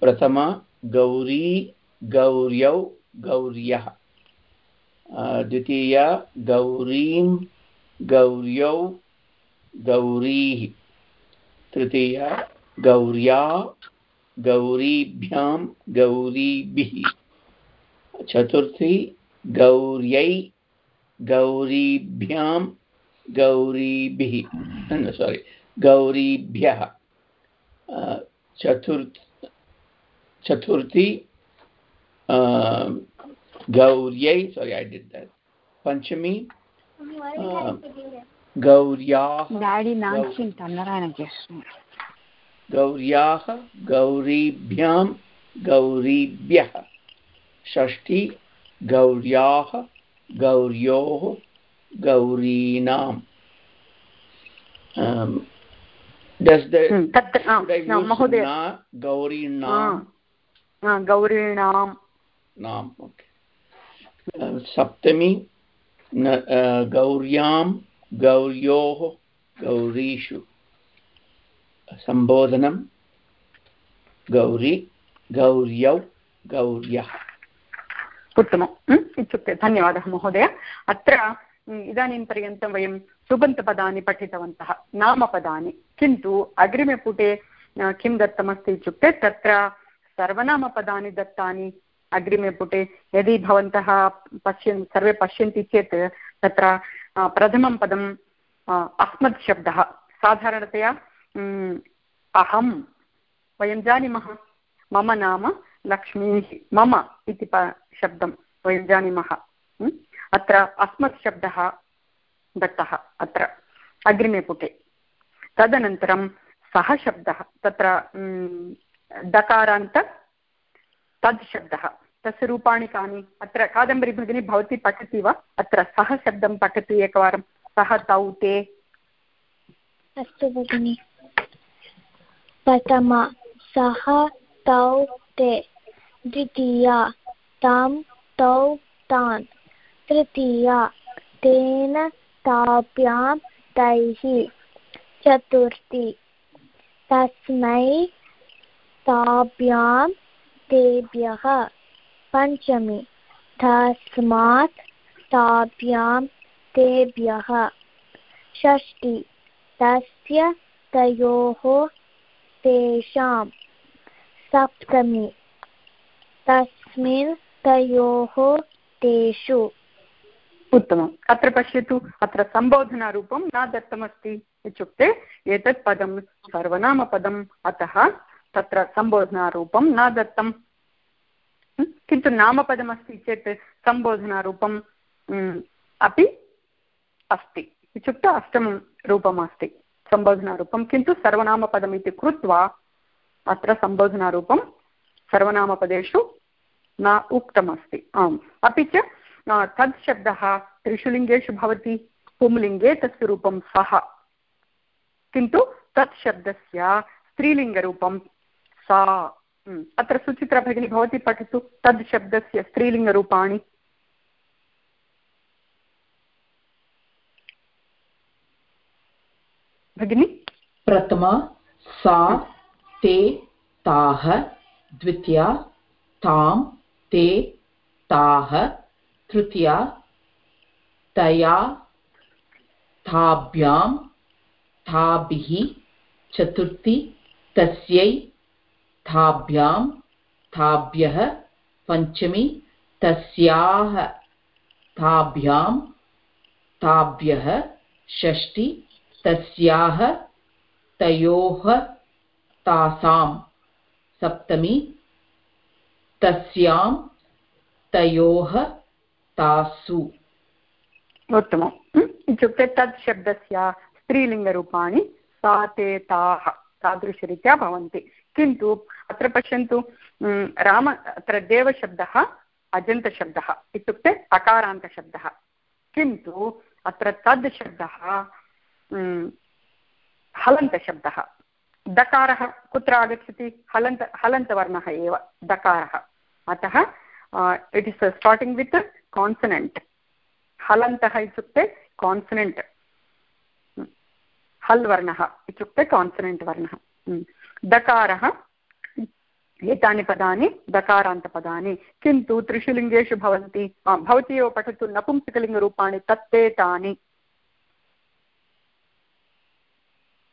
प्रथमा गौरी गौर्यौ गौर्यः। द्वितीया, गौरीं गौर्यौ गौरीः। तृतीया, गौर्या गौरीभ्यां गौरीभिः। चतुर्थी, गौर्यै गौरीभ्यां गौरीभिः। सोरि गौरीभ्यः। चतुर्थ, चतुर्थी गौर्यै सोरि ऐ डिड् दट् पञ्चमी गौर्याः गौर्याः गौरीभ्यां गौरीभ्यः षष्ठी गौर्याः गौर्योः गौरीणाम् गौरीणां गौरीणां नाम। सप्तमी गौर्यां, गौर्योः, गौरीषु। सम्बोधनं गौरी, गौर्यौ, गौर्यः। उत्तमम्। इत्युक्ते धन्यवादः महोदय। अत्र इदानीं पर्यन्तं वयं सुबन्तपदानि पठितवन्तः। नामपदानि। किन्तु अग्रिमे पुटे किं दत्तमस्ति इत्युक्ते तत्र सर्वनामपदानि दत्तानि अग्रिमे पुटे यदि भवन्तः पश्यन् सर्वे पश्यन्ति चेत् तत्र प्रथमं पदम् अस्मत् शब्दः। साधारणतया अहं वयं जानीमः। मम नाम लक्ष्मीः, मम इति प, शब्दं वयं जानीमः। अत्र अस्मत् शब्दः दत्तः, अत्र, अग्रिमे पुटे। तदनन्तरं सः शब्दः, तत्र दकारान्त तद् शब्दः। तस्य रूपाणि कानि? अत्र कादम्बरी भगिनी भवती पठति वा? अत्र सः शब्दं पठतु एकवारं। सः तौ ते। अस्तु भगिनि। प्रथम सः तौ ते। द्वितीया। तां तौ तान्। तृतीया। तेन ताभ्यां तैः। चतुर्थी। तस्मै ताभ्यां तेभ्यः पञ्चमी। तस्मात् ताभ्यां तेभ्यः षष्टि तस्य तयोः तेषां। सप्तमी। तस्मिन् तयोः तेषु। उत्तमम्। अत्र पश्यतु। अत्र सम्बोधनारूपं न दत्तमस्ति इत्युक्ते एतत् पदं, सर्वनामपदम् अतः तत्र सम्बोधनारूपं न दत्तं किन्तु नामपदमस्ति चेत् सम्बोधनारूपम् अपि अस्ति। इत्युक्ते अष्टमं रूपम् अस्ति सम्बोधनारूपं। किन्तु सर्वनामपदम् कृत्वा अत्र सम्बोधनारूपं सर्वनामपदेषु न उक्तमस्ति। आम्। अपि च तद् शब्दः त्रिषु लिङ्गेषु भवति, पुंलिङ्गे तस्य रूपं सः। किन्तु तत् शब्दस्य स्त्रीलिङ्गरूपं सा अत्र सुचित्रा भगिनी भवती पठतु तद् शब्दस्य स्त्रीलिङ्गरूपाणि। भगिनि? प्रथमा, सा, ते ताः द्वितीया तां ते ताः तृतीया, तया ताभ्यां ताभिः चतुर्थी, तस्यै ताभ्यां ताभ्यः पञ्चमी, तस्याः ताभ्यां ताभ्यः षष्टि तस्याः तयोः तासां, सप्तमी, तस्यां तयोः तासु। उत्तमम्। इत्युक्ते तत् शब्दस्य स्त्रीलिङ्गरूपाणि सा ते ताः तादृशरीत्या भवन्ति। किन्तु अत्र पश्यन्तु राम, अत्र देवशब्दः, अजन्तशब्दः इत्युक्ते अकारान्तशब्दः। किन्तु, अत्र तद् शब्दः हलन्तशब्दः। दकारः कुत्र आगच्छति? हलन्त, हलन्तवर्णः एव, दकारः। अतः it is starting with consonant हलन्तः इत्युक्ते कान्सनेण्ट् हल् वर्णः इत्युक्ते कान्सनेण्ट् वर्णः। दकारः एतानि पदानि, दकारान्तपदानि। किन्तु त्रिषु लिङ्गेषु भवन्ति भवती एव पठतु नपुंसकलिङ्गरूपाणि, तत्ते तानि।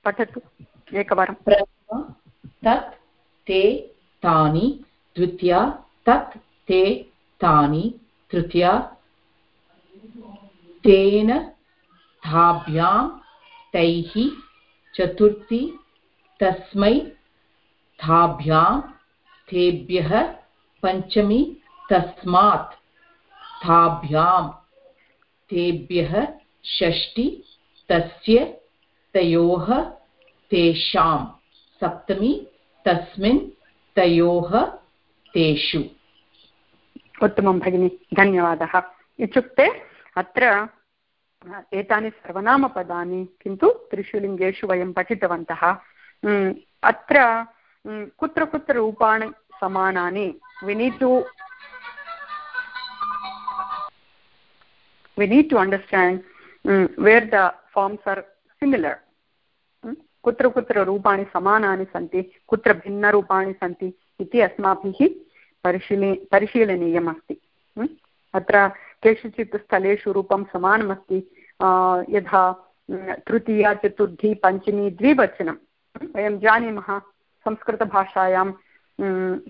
पठतु एकवारं। तत्, ते, तानि। द्वितीया, तत्, ते, तानि। तृतीया, तेन ताभ्यां तैः। चतुर्थी, तस्मै ताभ्यां तेभ्यः पञ्चमी तस्मात् ताभ्यां तेभ्यः षष्टि तस्य तयोः तेषां सप्तमी तस्मिन् तयोः तेषु। उत्तमं भगिनि, धन्यवादः। इत्युक्ते अत्र एतानि सर्वनामपदानि, किन्तु त्रिषु लिङ्गेषु वयं पठितवन्तः। अत्र कुत्र कुत्र रूपाणि समानानि we need to we need to understand um, where the forms are similar. कुत्र कुत्र रूपाणि समानानि सन्ति कुत्र भिन्नरूपाणि सन्ति इति अस्माभिः परिशीलि परिशीलनीयमस्ति अत्र केषुचित् स्थलेषु रूपं समानमस्ति यथा तृतीया चतुर्थी पञ्चमी द्विवचनं वयं जानीमः संस्कृतभाषायां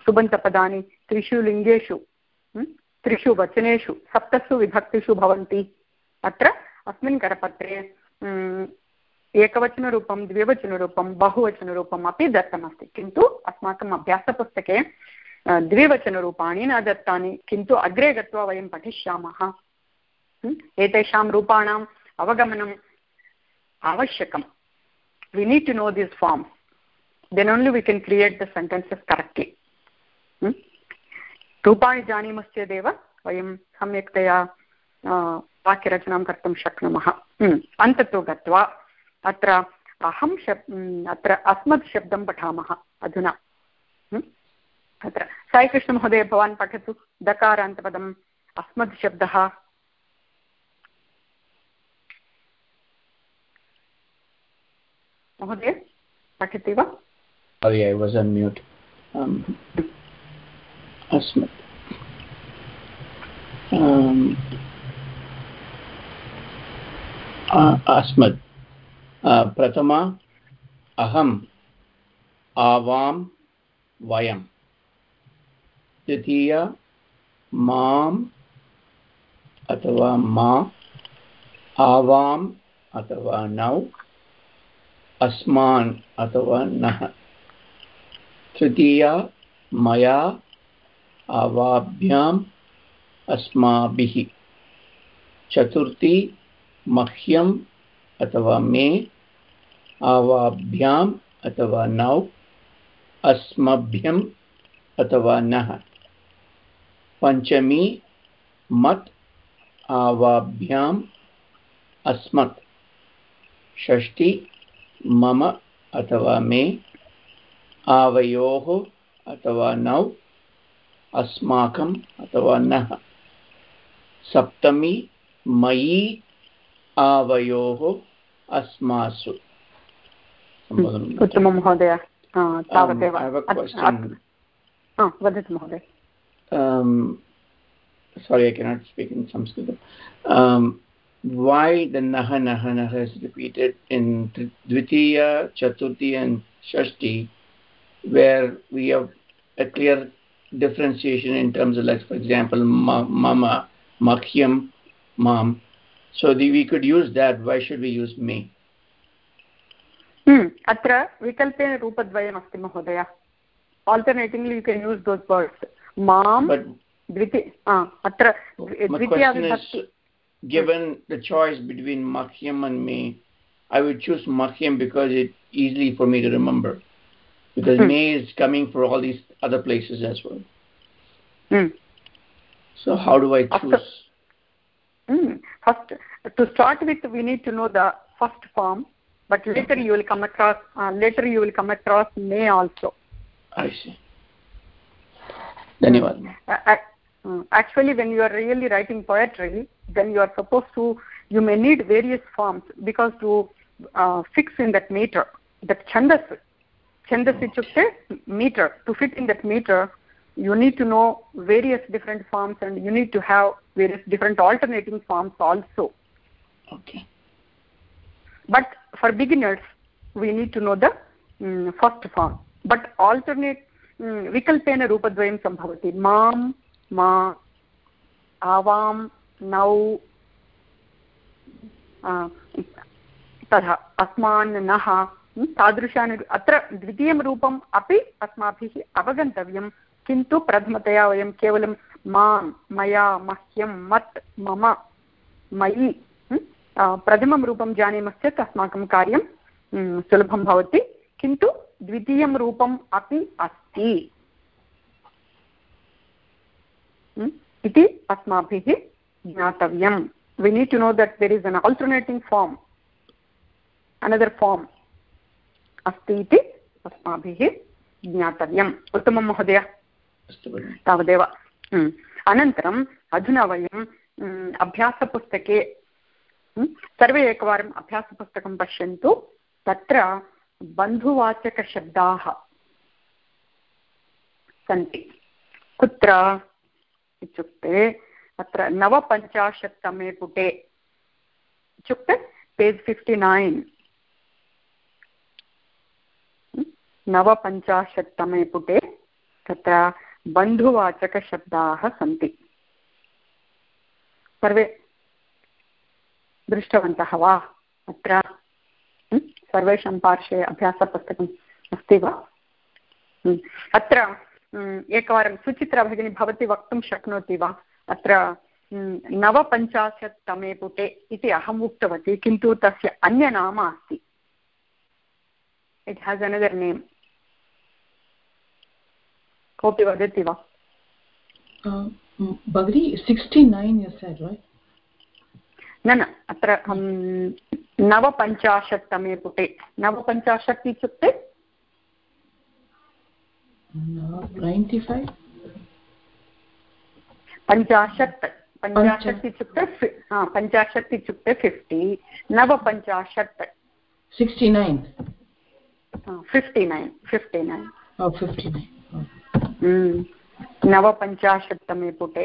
सुबन्तपदानि त्रिषु लिङ्गेषु त्रिषु वचनेषु, सप्तसु विभक्तिषु भवन्ति। अत्र अस्मिन् करपत्रे एकवचनरूपं, द्विवचनरूपं, बहुवचनरूपम् अपि दत्तमस्ति। किन्तु अस्माकम् अभ्यासपुस्तके द्विवचनरूपाणि न दत्तानि, किन्तु अग्रे गत्वा वयं पठिष्यामः। एतेषां रूपाणाम् अवगमनम् आवश्यकं we need to know this form then only we can create the sentences correctly रूपाणि जानीमश्चेदेव वयं सम्यक्तया वाक्यरचनां कर्तुं शक्नुमः अन्ततो गत्वा अत्र अहं शब् अत्र अस्मत् शब्दं पठामः अधुना अत्र साईकृष्णमहोदय भवान् पठतु दकारान्तपदम् अस्मत् शब्दः महोदय पठति वा Sorry, I was on mute. Um, अस्मत् अस्मत् प्रथमा अहम् आवां वयं द्वितीया माम् अथवा मा आवाम् अथवा नौ अस्मान् अथवा नः तृतीया मया आवाभ्याम् अस्माभिः। चतुर्थी मह्यम् अथवा मे आवाभ्याम् अथवा नौ अस्मभ्यम् अथवा नः। पञ्चमी मत् आवाभ्याम् अस्मत्। षष्टि मम अथवा मे आवयोः अथवा नौ अस्माकम् अथवा नः सप्तमी मयि आवयोः अस्मासु उत्तमं महोदय तावदेव वदतु महोदय sorry i cannot speak in sanskrit um, why the naha naha naha is repeated in dvitiya chaturthi and shashti where we have a clear differentiation in terms of like for example mama makhyam mam so the, we could use that why should we use me अत्र विकल्पेन रूपद्वयमस्ति महोदय आल्टर्नेटिव्लि यु can use those words मां द्वितीय अत्र द्वितीया given the choice between makhyam and me i would choose makhyam because it's easily for me to remember because hmm. me is coming for all these other places as well. Hmm. so how do i choose? Hmm. first to start with we need to know the first form but later you will come across uh, later you will come across may also. I see. Dhanyawad uh, uh, actually when you are really writing poetry then you are supposed to you may need various forms because to uh, fix in that meter that chandas chandas ichukte meter to fit in that meter you need to know various different forms and you need to have various different alternating forms also okay but for beginners we need to know the um, first form but alternate विकल्पेन रूपद्वयं सम्भवति मां मा आवां नौ तथा अस्मान् नः तादृशानि अत्र द्वितीयं रूपम् अपि अस्माभिः अवगन्तव्यं किन्तु प्रथमतया वयं केवलं माँ मया, मह्यं, मत्, मम, मयि प्रथमं रूपं जानीमश्चेत् अस्माकं कार्यं सुलभं भवति। किन्तु द्वितीयं रूपम् अपि अस्ति। इति अस्माभिः ज्ञातव्यं we need to know that there is an alternating form, another form. अस्ति इति अस्माभिः ज्ञातव्यम्। उत्तमं महोदय। तावदेव। अनन्तरम् अधुना वयं अभ्यासपुस्तके सर्वे एकवारम् अभ्यासपुस्तकं पश्यन्तु। तत्र बन्धुवाचकशब्दाः सन्ति। कुत्र इत्युक्ते अत्र नवपञ्चाशत्तमे पुटे। इत्युक्ते पेज् फिफ्टि नैन्। नवपञ्चाशत्तमे पुटे तत्र बन्धुवाचकशब्दाः सन्ति। सर्वे दृष्टवन्तः वा? अत्र सर्वेषां पार्श्वे अभ्यासपुस्तकम् अस्ति वा? अत्र एकवारं सुचित्रा भगिनी भवती वक्तुं शक्नोति वा? अत्र नवपञ्चाशत्तमे पुटे इति अहम् उक्तवती, किन्तु तस्य अन्यनाम अस्ति। इट् हेस् अनदर् नेम् कोऽपि वदति वा भगिनी सिक्स्टि नैन् न न अत्र अहं नवपञ्चाशत्तमे पुटे नवपञ्चाशत् इत्युक्ते पञ्चाशत् पञ्चाशत् इत्युक्ते पञ्चाशत् इत्युक्ते fifty नवपञ्चाशत् sixty nine fifty nine fifty nine fifty nine नवपञ्चाशत्तमे पुटे।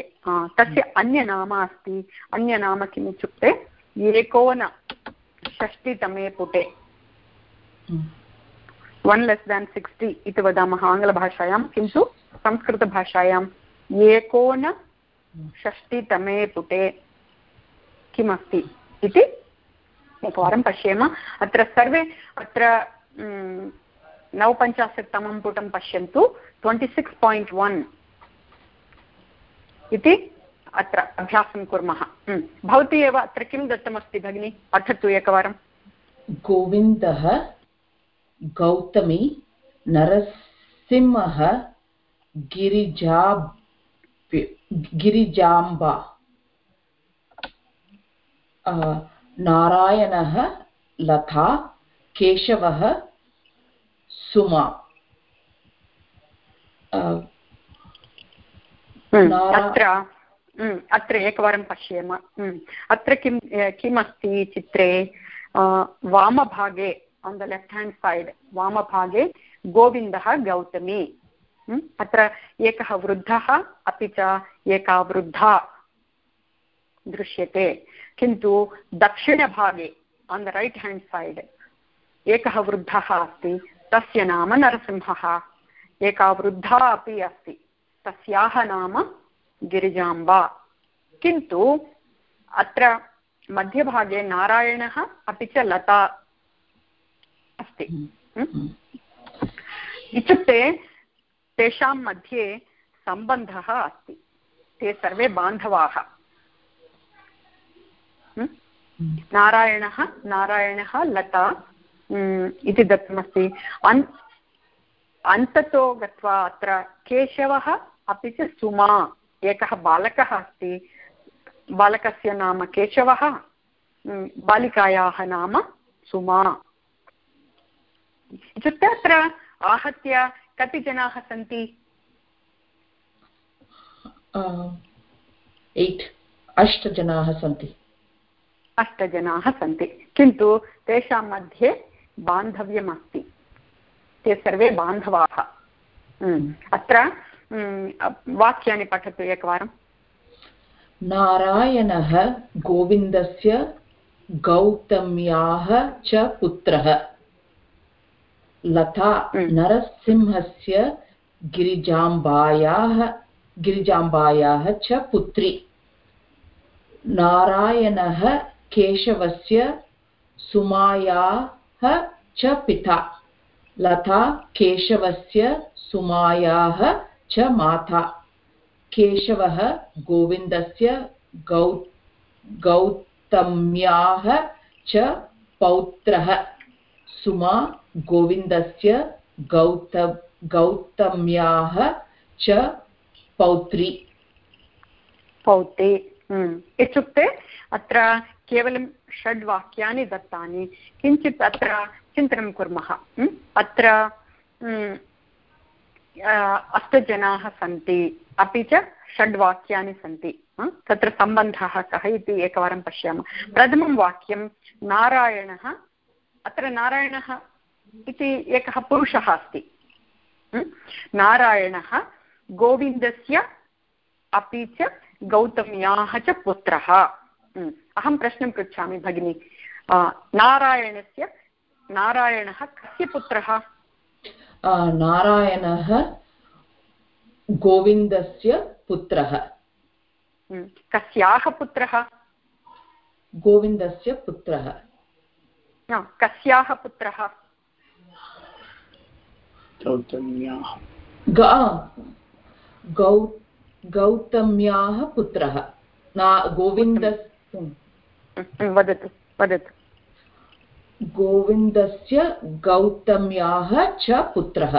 तस्य अन्यनाम अस्ति। अन्यनाम किम् इत्युक्ते एकोनषष्टितमे पुटे। वन् लेस् देन् सिक्स्टि इति वदामः आङ्ग्लभाषायां किन्तु संस्कृतभाषायाम् एकोनषष्टितमे पुटे किमस्ति इति एकवारं पश्येम। अत्र सर्वे अत्र नवपञ्चाशत्तमं पुटं पश्यन्तु ट्वेण्टि सिक्स् पायिण्ट् वन् इति अत्र अभ्यासं कुर्मः। भवती एव अत्र किं दत्तमस्ति भगिनि? पठतु एकवारं। गोविन्दः गौतमी नरसिंहः गिरिजा गिरिजाम्बा। नारायणः लता, केशवः सुमा। अत्र अत्र एकवारं पश्येम। अत्र किं किमस्ति चित्रे? वामभागे on the left hand side वामभागे गोविन्दः गौतमी। अत्र एकः वृद्धः अपि च एका वृद्धा दृश्यते। किन्तु दक्षिणभागे on the right hand side एकः वृद्धः अस्ति। तस्य नाम नरसिंहः। एका वृद्धा अपि अस्ति। तस्याः नाम गिरिजाम्बा। किन्तु अत्र मध्यभागे नारायणः अपि च लता अस्ति। इत्युक्ते तेषां मध्ये सम्बन्धः अस्ति। ते सर्वे बान्धवाः। नारायणः नारायणः लता इति दत्तमस्ति। अन् अन्ततो गत्वा अत्र केशवः अपि च सुमा एकः बालकः अस्ति। बालकस्य नाम केशवः बालिकायाः नाम सुमा। इत्युक्ते अत्र आहत्य कति जनाः सन्ति? अष्टजनाः सन्ति। अष्टजनाः सन्ति। किन्तु तेषां मध्ये बान्धव्यम् अस्ति ते सर्वे बान्धवाः। हम्म, अत्र हम्म, वाक्यानि पठतु एकवारं। नारायणः गोविन्दस्य गौतम्याः च पुत्रः। लता हम्म। नरसिंहस्य गिरिजाम्बायाः गिरिजाम्बायाः च पुत्री। नारायणः केशवस्य सुमायाः च पिता। लता केशवस्य सुमायाः च माता। केशवः गोविन्दस्य गौ गौतम्याः च पौत्रः। सुमा गोविन्दस्य गौत गौतम्याः च पौत्री। पौते हम्म। इत्युक्ते अत्र केवलं षड् वाक्यानि दत्तानि। किञ्चित् अत्र चिन्तनं कुर्मः। अत्र अष्टजनाः सन्ति। अपि च षड् वाक्यानि सन्ति तत्र सम्बन्धः कः इति एकवारं पश्यामः। प्रथमं वाक्यं नारायणः। अत्र नारायणः इति एकः पुरुषः अस्ति। नारायणः गोविन्दस्य अपि च गौतम्याः च पुत्रः। अहं प्रश्नं पृच्छामि भगिनि। नारायणस्य नारायणः कस्य पुत्रः? नारायणः गोविन्दस्य पुत्रः। कस्याः पुत्रः? गोविन्दस्य पुत्रः। कस्याः पुत्रः? गौतम्याः। गौतम्याः पुत्रः। गोविन्द वदतु वदतु। गोविन्दस्य गौतम्याः च पुत्रः।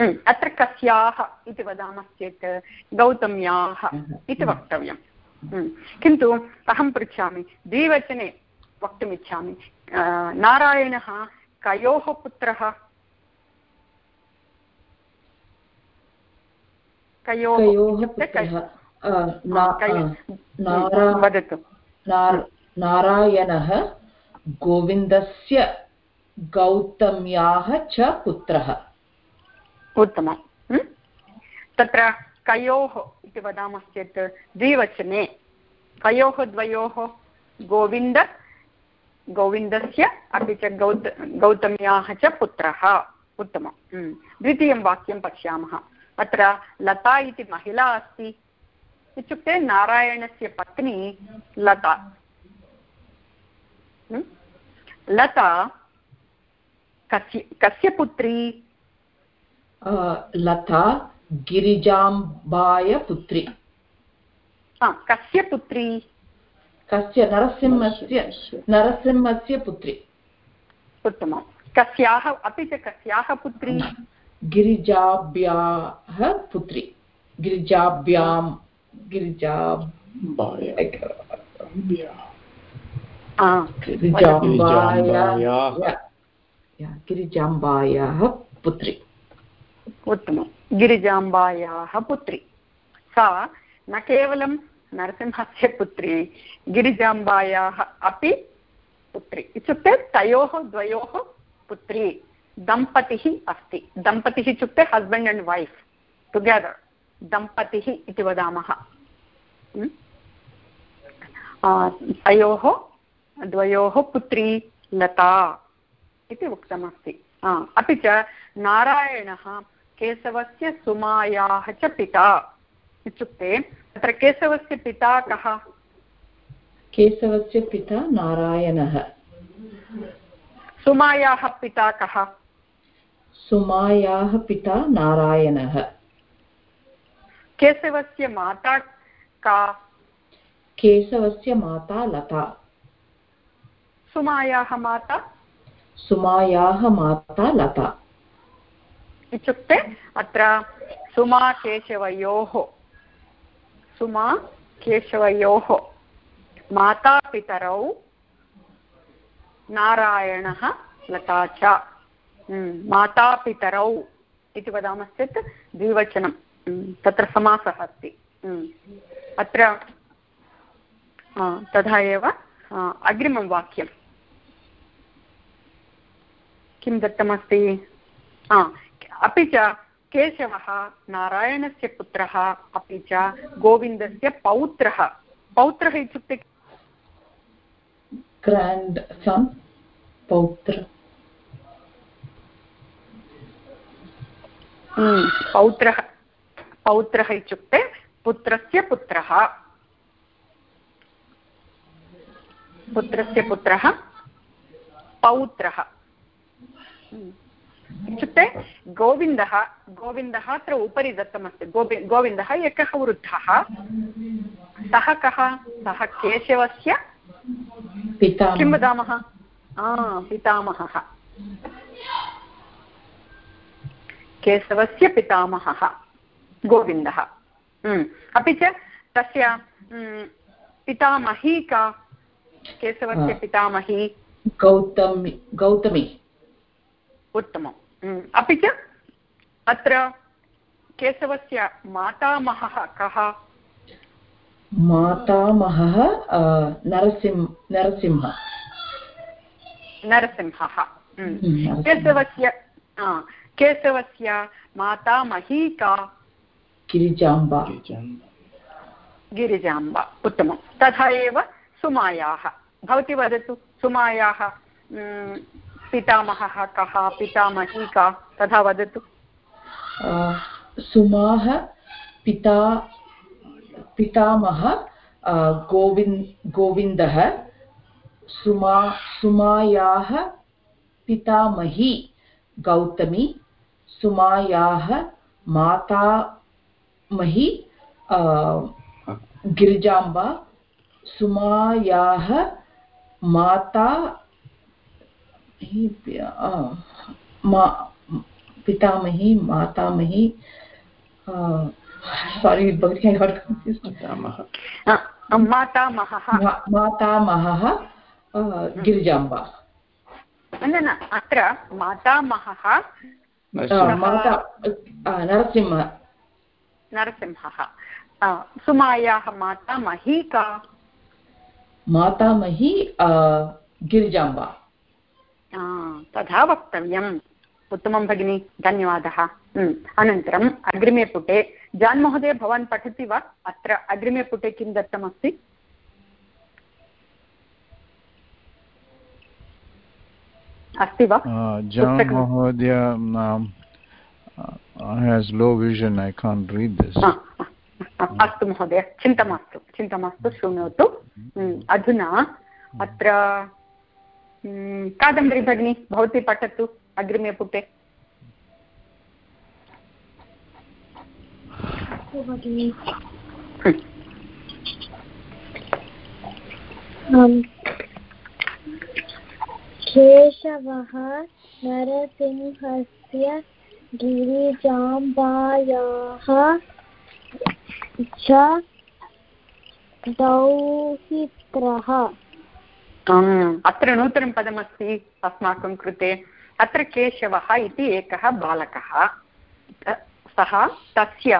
अत्र कस्याः इति वदामश्चेत् गौतम्याः इति वक्तव्यं किन्तु अहं पृच्छामि द्विवचने वक्तुमिच्छामि। नारायणः कयोः पुत्रः? कयोः वदतु। नारायणः गोविन्दस्य गौतम्याः च पुत्रः। उत्तमं। तत्र कयोः इति वदामश्चेत् द्विवचने कयोः द्वयोः गोविन्द, गोविन्दस्य अपि च गौत, गौतम्याः च पुत्रः। उत्तमं। द्वितीयं वाक्यं पश्यामः। अत्र लता इति महिला अस्ति। इत्युक्ते नारायणस्य पत्नी लता। लता कस्य कस्य पुत्री? लता गिरिजाम्बाय पुत्री कस्य पुत्री? कस्य? नरसिंहस्य नरसिंहस्य पुत्री। उत्तमं कस्याः अपि च कस्याः पुत्री? गिरिजाभ्याः पुत्री। गिरिजाभ्यां गिरिजा गिरिजाम्बायाः पुत्री। उत्तमं। गिरिजाम्बायाः पुत्री। सा न केवलं नरसिंहस्य पुत्री गिरिजाम्बायाः अपि पुत्री। इत्युक्ते तयोः द्वयोः पुत्री दम्पतिः अस्ति। दम्पतिः इत्युक्ते हस्बेण्ड् अण्ड् वैफ् टुगेदर् दम्पतिः इति वदामः। तयोः द्वयोः पुत्री लता इति उक्तमस्ति। अपि च नारायणः केशवस्य सुमायाः च पिता इत्युक्ते तत्र केशवस्य पिता कः? केशवस्य पिता नारायणः। सुमायाः पिता कः? सुमायाः पिता नारायणः। केशवस्य माता का केशवस्य माता लता। सुमायाः माता? सुमायाः माता लता। इत्युक्ते अत्र सुमा केशवयोः सुमा केशवयोः मातापितरौ नारायणः लता च। हम्म, मातापितरौ इति वदामश्चेत् द्विवचनं हम्म, तत्र समासः अस्ति। हम्म, अत्र तथा एव अग्रिमं वाक्यं किं दत्तमस्ति? अपि च केशवः नारायणस्य पुत्रः अपि च गोविन्दस्य पौत्रः। पौत्रः इत्युक्ते ग्राण्ड् सन् पौत्र। पौत्रः। पौत्रः इत्युक्ते पुत्रस्य पुत्रः। पुत्रस्य पुत्रः पौत्रः। इत्युक्ते गोविन्दः गोविन्दः अत्र उपरि दत्तमस्ति। गोवि गोविन्दः एकः वृद्धः। सः कः? सः केशवस्य किं वदामः? पितामहः। केशवस्य पितामहः। गोविन्दः। अपि च तस्य पितामही का केशवस्य पितामही। गौतमी गौतमी। उत्तमम्। अपि च अत्र केशवस्य मातामहः कः? मातामहः नरसिंह नरसिंह। नरसिंहः। केशवस्य केशवस्य मातामही का? गिरिजाम्बा। गिरिजाम्बा। उत्तमं तथा एव सुमायाः। भवती वदतु सुमायाः पितामहः कः पितामही का? तथा वदतु। सुमाः पिता पितामह गोविन् गोविन्दः सुमा सुमायाः पितामही गौतमी सुमायाः मातामही गिरिजाम्बा सुमायाः माता पितामही मातामही सारी भवती मातामहः। मातामहः गिरिजाम्बा। न न अत्र मातामहः। नरसिंह। नरसिंहः। सुमायाः मातामही का मातामही गिरिजाम्बा तथा वक्तव्यम्। उत्तमं भगिनि धन्यवादः। अनन्तरम् अग्रिमे पुटे। जान् महोदय भवान् पठति वा? अत्र अग्रिमे पुटे किं दत्तमस्ति? अस्ति वा? जान् महोदय has low vision i can't read this. अस्तु महोदय चिन्ता मास्तु चिन्ता मास्तु शृणोतु। अधुना अत्र कादम्बरी भगिनी भवती पठतु अग्रिमे पुटे। केशवः नरसिंहस्य गिरिजाम्बायाः च दौहित्रः अत्र नूतनं पदमस्ति अस्माकं कृते। अत्र केशवः इति एकः बालकः। सः तस्य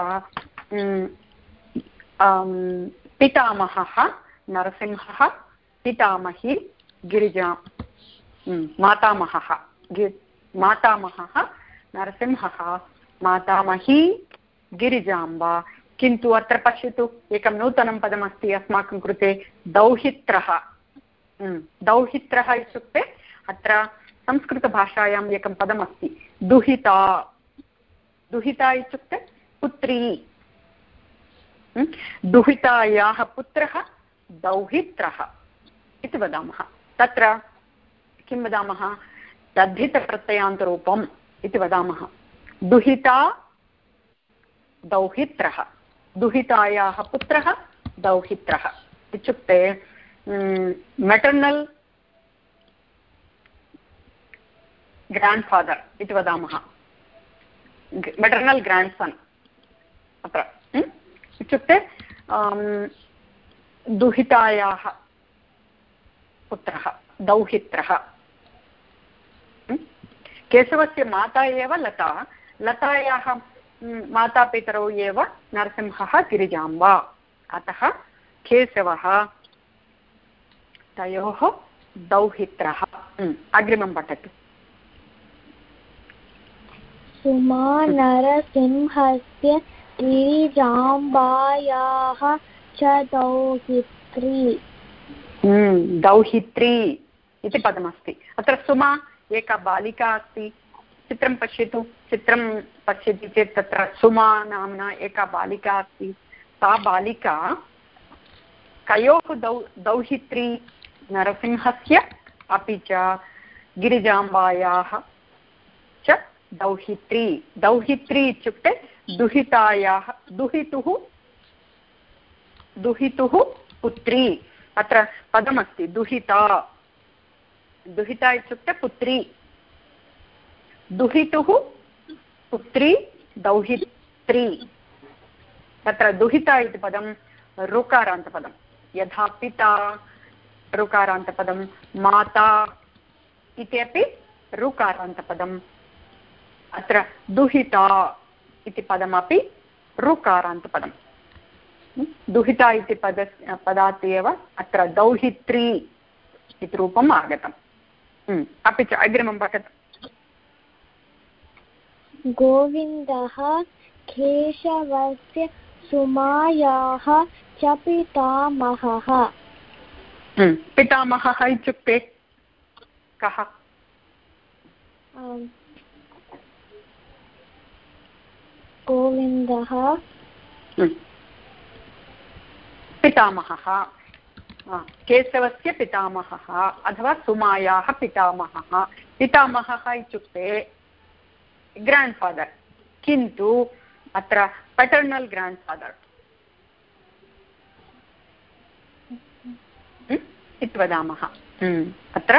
पितामहः नरसिंहः, पितामही गिरिजा मातामहः मातामहः नरसिंहः मातामही गिरिजाम्बा। किन्तु अत्र पश्यतु एकं नूतनं पदमस्ति अस्माकं कृते दौहित्रः। दौहित्रः इत्युक्ते अत्र संस्कृतभाषायाम् एकं पदमस्ति। दुहिता। दुहिता इत्युक्ते पुत्री। दुहितायाः पुत्रः दौहित्रः इति वदामः। तत्र किं वदामः? तद्धितप्रत्ययान्तरूपम् इति वदामः। दुहिता, दौहित्रः। दुहितायाः पुत्रः, दौहित्रः। इत्युक्ते मेटर्नल् ग्राण्ड् फादर् इति वदामः। मेटर्नल् ग्राण्ड् सन् अत्र। इत्युक्ते दुहितायाः पुत्रः, दौहित्रः। केशवस्य माता एव लता। लतायाः मातापितरौ एव नरसिंहः गिरिजाम्बा अतः केशवः तयोः दौहित्रः। अग्रिमं पठतु। सुमा नरसिंहस्य गिरिजाम्बायाः च दौहित्री। दौहित्री इति पदमस्ति। अत्र सुमा एका बालिका अस्ति, चित्रं पश्यतु, चित्रं पश्यति चेत् तत्र सुमा नाम्ना एका बालिका अस्ति। सा बालिका कयोः दौ, दौहित्री नरसिंहस्य अपि च गिरिजाम्बायाः च दौहित्री। दौहित्री इत्युक्ते दुहितायाः, दुहितुः दुहितुः पुत्री। अत्र पदमस्ति, दुहिता। दुहिता इत्युक्ते पुत्री। दुहितुः पुत्री, दौहित्री। तत्र दुहिता इति पदं ऋकारान्तपदं। यथा पिता, ऋकारान्तपदं माता इति अपि ऋकारान्तपदम्। अत्र दुहिता इति पदमपि ऋकारान्तपदम्। दुहिता इति पद पदात् एव अत्र दौहित्री इति रूपम् आगतम्। अपि च अग्रिमं पठतु। गोविन्दः केशवस्य सुमायाः च पितामहः। पितामहः इत्युक्ते कः? गोविन्दः पितामहः। आ, केशवस्य पितामहः अथवा सुमायाः पितामहः. पितामहः इत्युक्ते ग्राण्ड् फादर् किन्तु अत्र पेटर्नल् ग्राण्ड् फादर् इति वदामः. हम्म, अत्र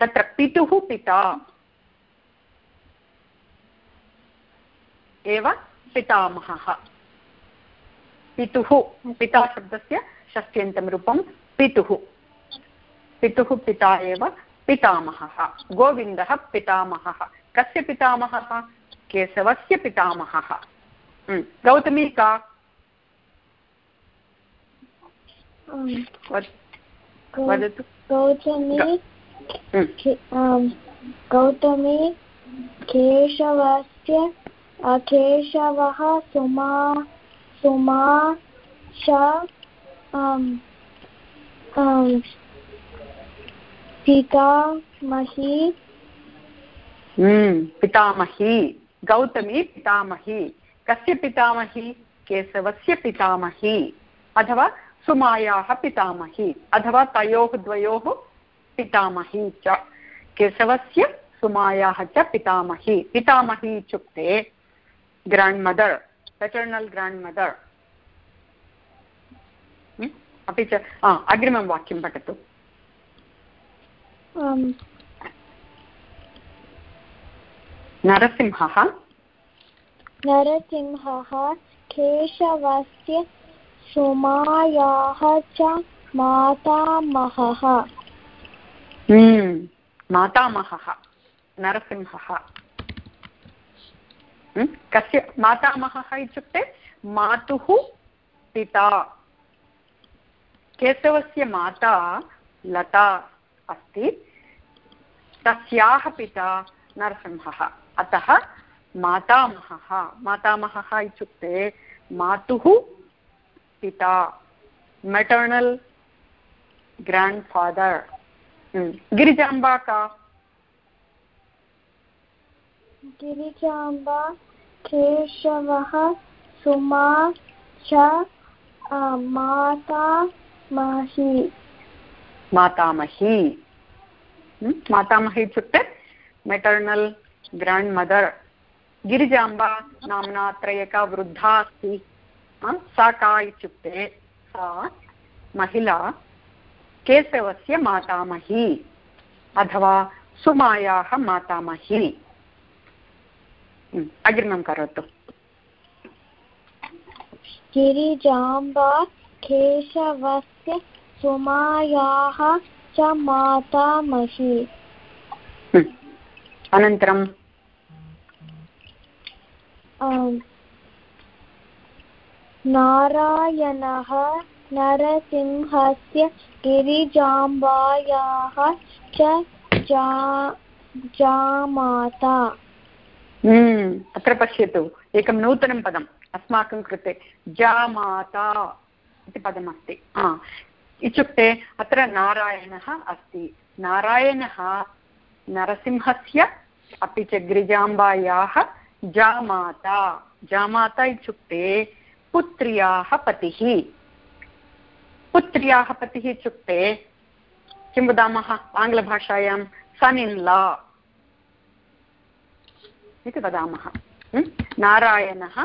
तत्र पितुः पिता एव पितामहः. पितुः पिता शब्दस्य षष्ट्यन्तं रूपं पितुः। पितुः पिता एव पितामहः। गोविन्दः पितामहः। कस्य पितामहः? केशवस्य पितामहः। गौतमी का? वदतु। गौतमी गौतमी केशवस्य केशवः सुमा पितामही हम्म, पितामही गौतमी पितामही कस्य पितामही केशवस्य पितामही अथवा सुमायाः पितामही अथवा तयोः द्वयोः पितामही च केशवस्य सुमायाः च पितामही पितामही इत्युक्ते grandmother paternal grandmother अपि च अग्रिमं वाक्यं पठतु नरसिंहः नरसिंहः केशवस्य सुमायाः च मातामहः मातामहः नरसिंहः कस्य मातामहः इत्युक्ते मातुः पिता। केशवस्य माता लता अस्ति, तस्याः पिता नरसिंहः। अतः मातामहः मातामहः इत्युक्ते मातुः पिता मेटर्नल् ग्राण्ड् फादर् गिरिजाम्बा का गिरिजाम्बा, केशवः, सुमा, च मातामही। मातामही मातामही इत्युक्ते मेटर्नल् ग्राण्ड् मदर् गिरिजाम्बा नाम्ना अत्र एका वृद्धा अस्ति। सा का इत्युक्ते? सा महिला केशवस्य मातामही। अथवा सुमायाः मातामही। अग्रिमं करोतु। गिरिजाम्बा केशवस्य सुमायाः च मातामही हम्म, अनन्तरं? आम्, नारायणः नरसिंहस्य गिरिजाम्बायाः च जा जामाता। अत्र पश्यतु, एकं नूतनं पदम्, अस्माकं कृते जामाता इति पदमस्ति। इत्युक्ते अत्र नारायणः अस्ति। नारायणः नरसिंहस्य, अपि च गिरिजाम्बायाः जामाता जामाता इत्युक्ते पुत्र्याः पतिः। पुत्र्याः पतिः इत्युक्ते, किं वदामः आङ्ग्लभाषायां? सन् इन् ला इति वदामः। नारायणः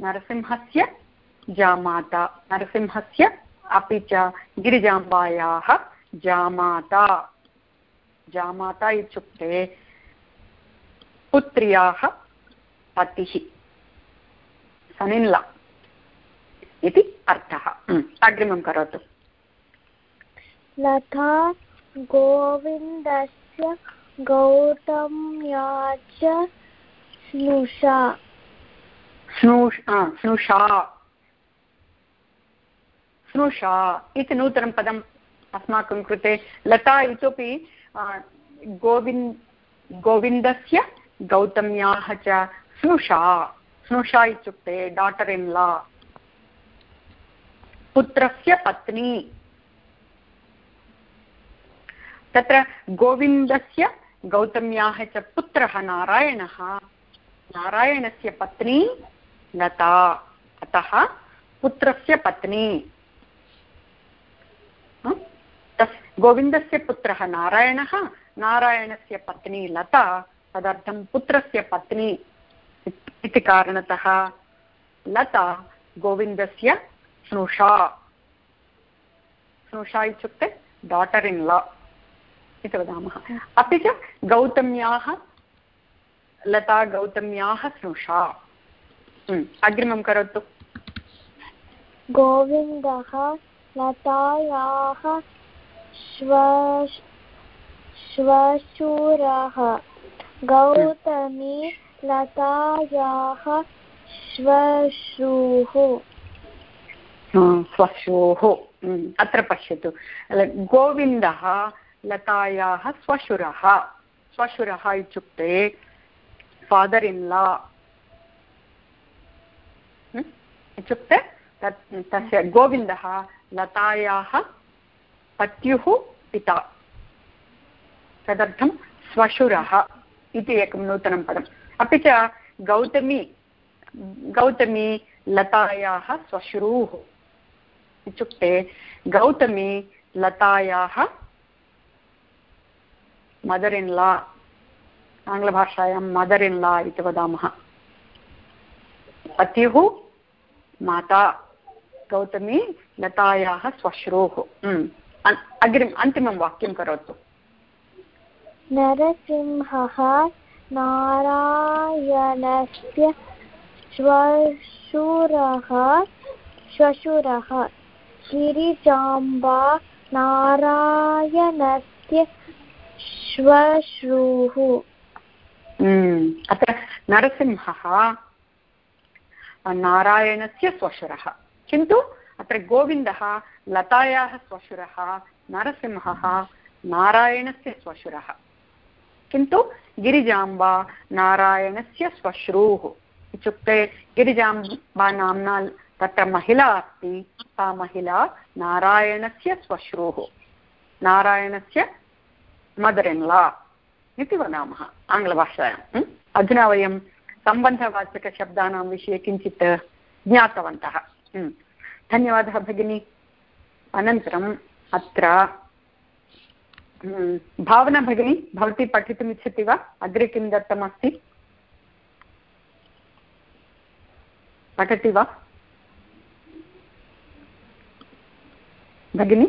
नरसिंहस्य जामाता। नरसिंहस्य अपि च गिरिजाम्बायाः जामाता। जामाता इत्युक्ते पुत्र्याः पतिः। सनिन्ला इति अर्थः। अग्रिमं करोतु। लता गोविन्दस्य गौतम्या च स्नुषा स्नुषा स्नुषा इति नूतनं पदम् अस्माकं कृते। लता, इतोपि गोविन्, गोविन्दस्य गौतम्याः च स्नुषा स्नुषा इत्युक्ते डाटर् इन् ला पुत्रस्य पत्नी. तत्र गोविन्दस्य गौतम्याः च पुत्रः नारायणः। नारायणस्य पत्नी लता अतः पुत्रस्य पत्नी। तस् गोविन्दस्य पुत्रः नारायणः, नारायणस्य पत्नी लता, तदर्थं पुत्रस्य पत्नी इति कारणतः लता गोविन्दस्य स्नुषा। स्नुषा इत्युक्ते डाटर् इन् ला इति वदामः। अपि च गौतम्याः लता गौतम्याः स्नुषा। अग्रिमं करोतु। गोविन्दः लतायाः श्व श्वशुरः। गौतमी लतायाः श्वश्रुः श्वश्रोः अत्र पश्यतु। गोविन्दः लतायाः स्वशुरः स्वशुरः इत्युक्ते फादर् इन् ला इत्युक्ते तत्, तस्य गोविन्दः लतायाः पत्युः पिता। तदर्थं स्वशुरः इति एकं नूतनं पदम्। अपि च गौतमी गौतमी लतायाः स्वश्रुः इत्युक्ते गौतमी लतायाः मदर् इन् ला आङ्ग्लभाषायां मदर् इन् ला इति वदामः। पत्युः माता, गौतमी, लतायाः श्वश्रोः अग्रिम, अन्तिमं वाक्यं करोतु। नरसिंहः नारायणस्य श्वशुरः श्वशुरः। गिरिजाम्बा नारायणस्य श्वश्रुः। अत्र नरसिंहः नारायणस्य स्वशुरः किन्तु अत्र गोविन्दः लतायाः स्वशुरः नरसिंहः नारायणस्य स्वशुरः किन्तु गिरिजाम्बा नारायणस्य स्वश्रूः इत्युक्ते गिरिजाम्बा नाम्ना तत्र महिला अस्ति सा महिला नारायणस्य स्वश्रूः नारायणस्य मदर् इन् ला इति वदामः आङ्ग्लभाषायाम् अधुना वयं सम्बन्धवाचकशब्दानां विषये किञ्चित् ज्ञातवन्तः। धन्यवादः भगिनी। अनन्तरम् अत्र भावना भगिनी, भवती पठितुम् इच्छति वा? अग्रे किं दत्तमस्ति? पठति वा? भगिनी?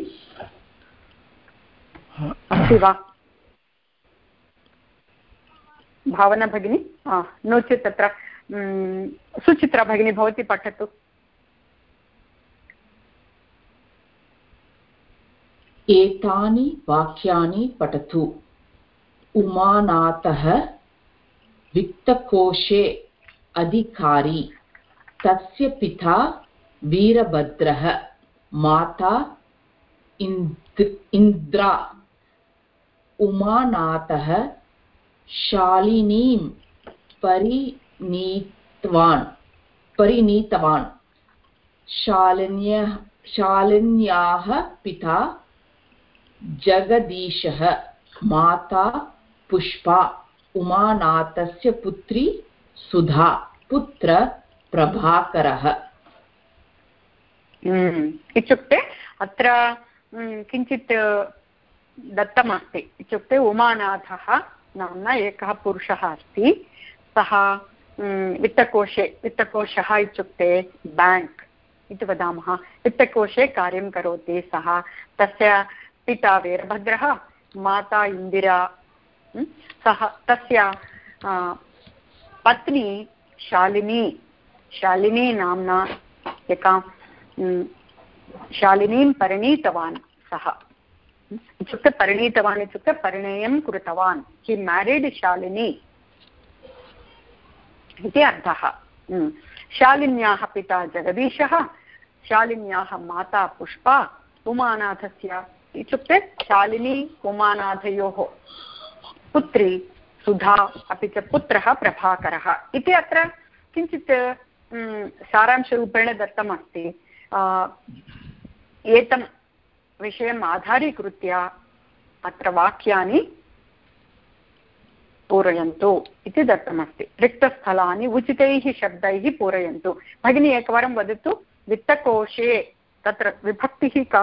अस्ति वा? भावना भगिनी? नो चेत् तत्र सुचित्रा भगिनी भवती पठतु। एतानि वाक्यानि पठतु। उमानाथः वित्तकोशे अधिकारी, तस्य पिता वीरभद्रः, माता इन्द् इन्द्रा। उमानाथः शालिनीं परिणीतवान्। परिणीतवान्। शालिन्य शालिन्याः पिता जगदीशः माता पुष्पा उमानाथस्य पुत्री सुधा पुत्र प्रभाकरः। हम्म, इत्युक्ते अत्र हम्म, किञ्चित् दत्तमस्ति। इत्युक्ते उमानाथः नाम्ना एकः पुरुषः अस्ति। सः वित्तकोशे, वित्तकोशः इत्युक्ते बेङ्क् इति वदामः। वित्तकोशे कार्यं करोति सः। तस्य पिता वीरभद्रः, माता इन्दिरा सः, तस्य पत्नी शालिनी शालिनी नाम्ना एका शालिनीं परिणीतवान् सः। इत्युक्ते परिणीतवान् इत्युक्ते परिणयं कृतवान्. हि मेरिड् शालिनी इति अर्थः. शालिन्याः पिता जगदीशः शालिन्याः माता पुष्पा उमानाथस्य इत्युक्ते शालिनी उमानाथयोः पुत्री सुधा, अपि च पुत्रः प्रभाकरः. इति अत्र किञ्चित् सारांशरूपेण दत्तमस्ति. एतं विषयम् आधारीकृत्य अत्र वाक्यानि पूरयन्तु इति दत्तमस्ति। रिक्तस्थलानि उचितैः शब्दैः पूरयन्तु। भगिनी एकवारं वदतु वित्तकोशे तत्र विभक्तिः का?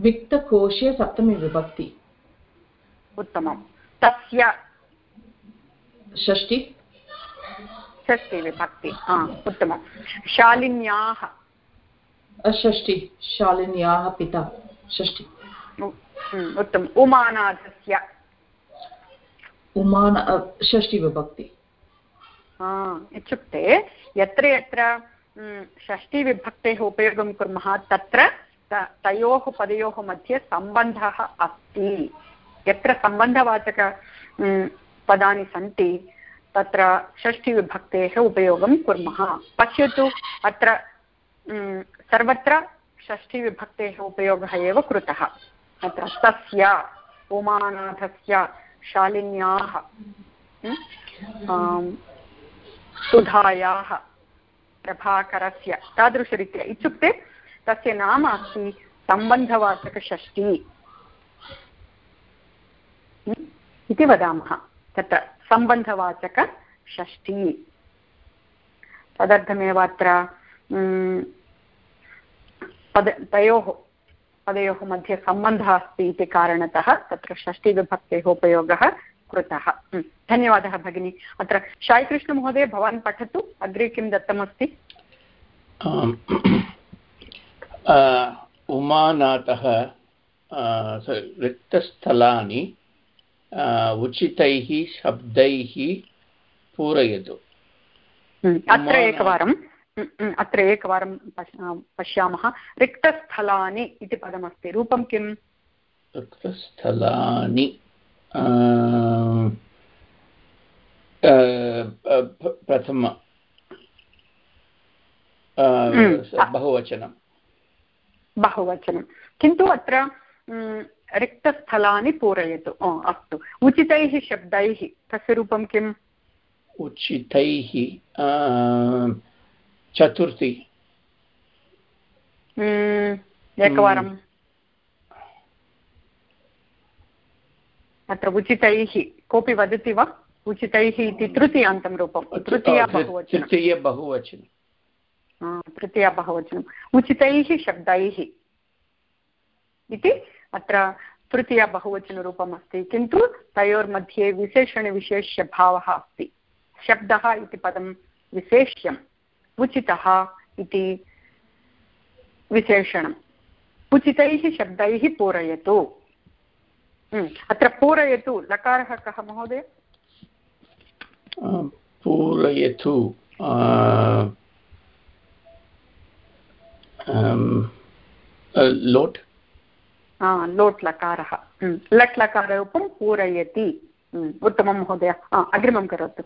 वित्तकोशे सप्तमी विभक्ति। उत्तमं तस्य षष्टि षष्टिविभक्ति उत्तमं शालिन्याः षष्टि शालिन्याः पिता षष्टि उत्तमम्। उमानाथस्य। उमान षष्टिविभक्ति इत्युक्ते यत्र यत्र षष्टिविभक्तेः उपयोगं कुर्मः तत्र तयोः पदयोः मध्ये सम्बन्धः अस्ति। यत्र सम्बन्धवाचक पदानि सन्ति तत्र षष्ठिविभक्तेः उपयोगं कुर्मः। पश्यतु अत्र सर्वत्र षष्ठिविभक्तेः उपयोगः एव कृतः। अत्र तस्य उमानाथस्य शालिन्याः सुधायाः, प्रभाकरस्य, तादृशरीत्या। इत्युक्ते तस्य नाम अस्ति सम्बन्धवाचकषष्ठी। इति वदामः। तत्र सम्बन्धवाचकषष्ठी। तदर्थमेव अत्र पद तयोः पदयोः मध्ये सम्बन्धः अस्ति इति कारणतः तत्र षष्टिविभक्तेः उपयोगः कृतः। धन्यवादः भगिनी। अत्र साईकृष्णमहोदय भवान् पठतु। अग्रे किं दत्तमस्ति? उमानाथः रिक्तस्थलानि उचितैः शब्दैः पूरयतु। अत्र एकवारं अत्र एकवारं पश्यामः। रिक्तस्थलानि इति पदमस्ति। रूपं किम्? रिक्तस्थलानि प्रथम बहुवचनं। बहुवचनं। किन्तु अत्र रिक्तस्थलानि पूरयतु। अस्तु। उचितैः शब्दैः तस्य रूपं किम्? उचितैः चतुर्थी। एकवारम् अत्र उचितैः कोऽपि वदति वा उचितैः इति तृतीयान्तं रूपं तृतीया बहुवचनं तृतीय बहुवचनं तृतीया बहुवचनम् उचितैः शब्दैः इति अत्र तृतीया बहुवचनरूपम् अस्ति किन्तु तयोर्मध्ये विशेषणविशेष्यभावः अस्ति शब्दः इति पदं विशेष्यम् उचितः इति विशेषणम्। उचितैः शब्दैः पूरयतु। अत्र पूरयतु। लकारः कः महोदय? पूरयतु। लोट्? लोट् लकारः। लट् लकाररूपं पूरयति। उत्तमं महोदय। अग्रिमं करोतु।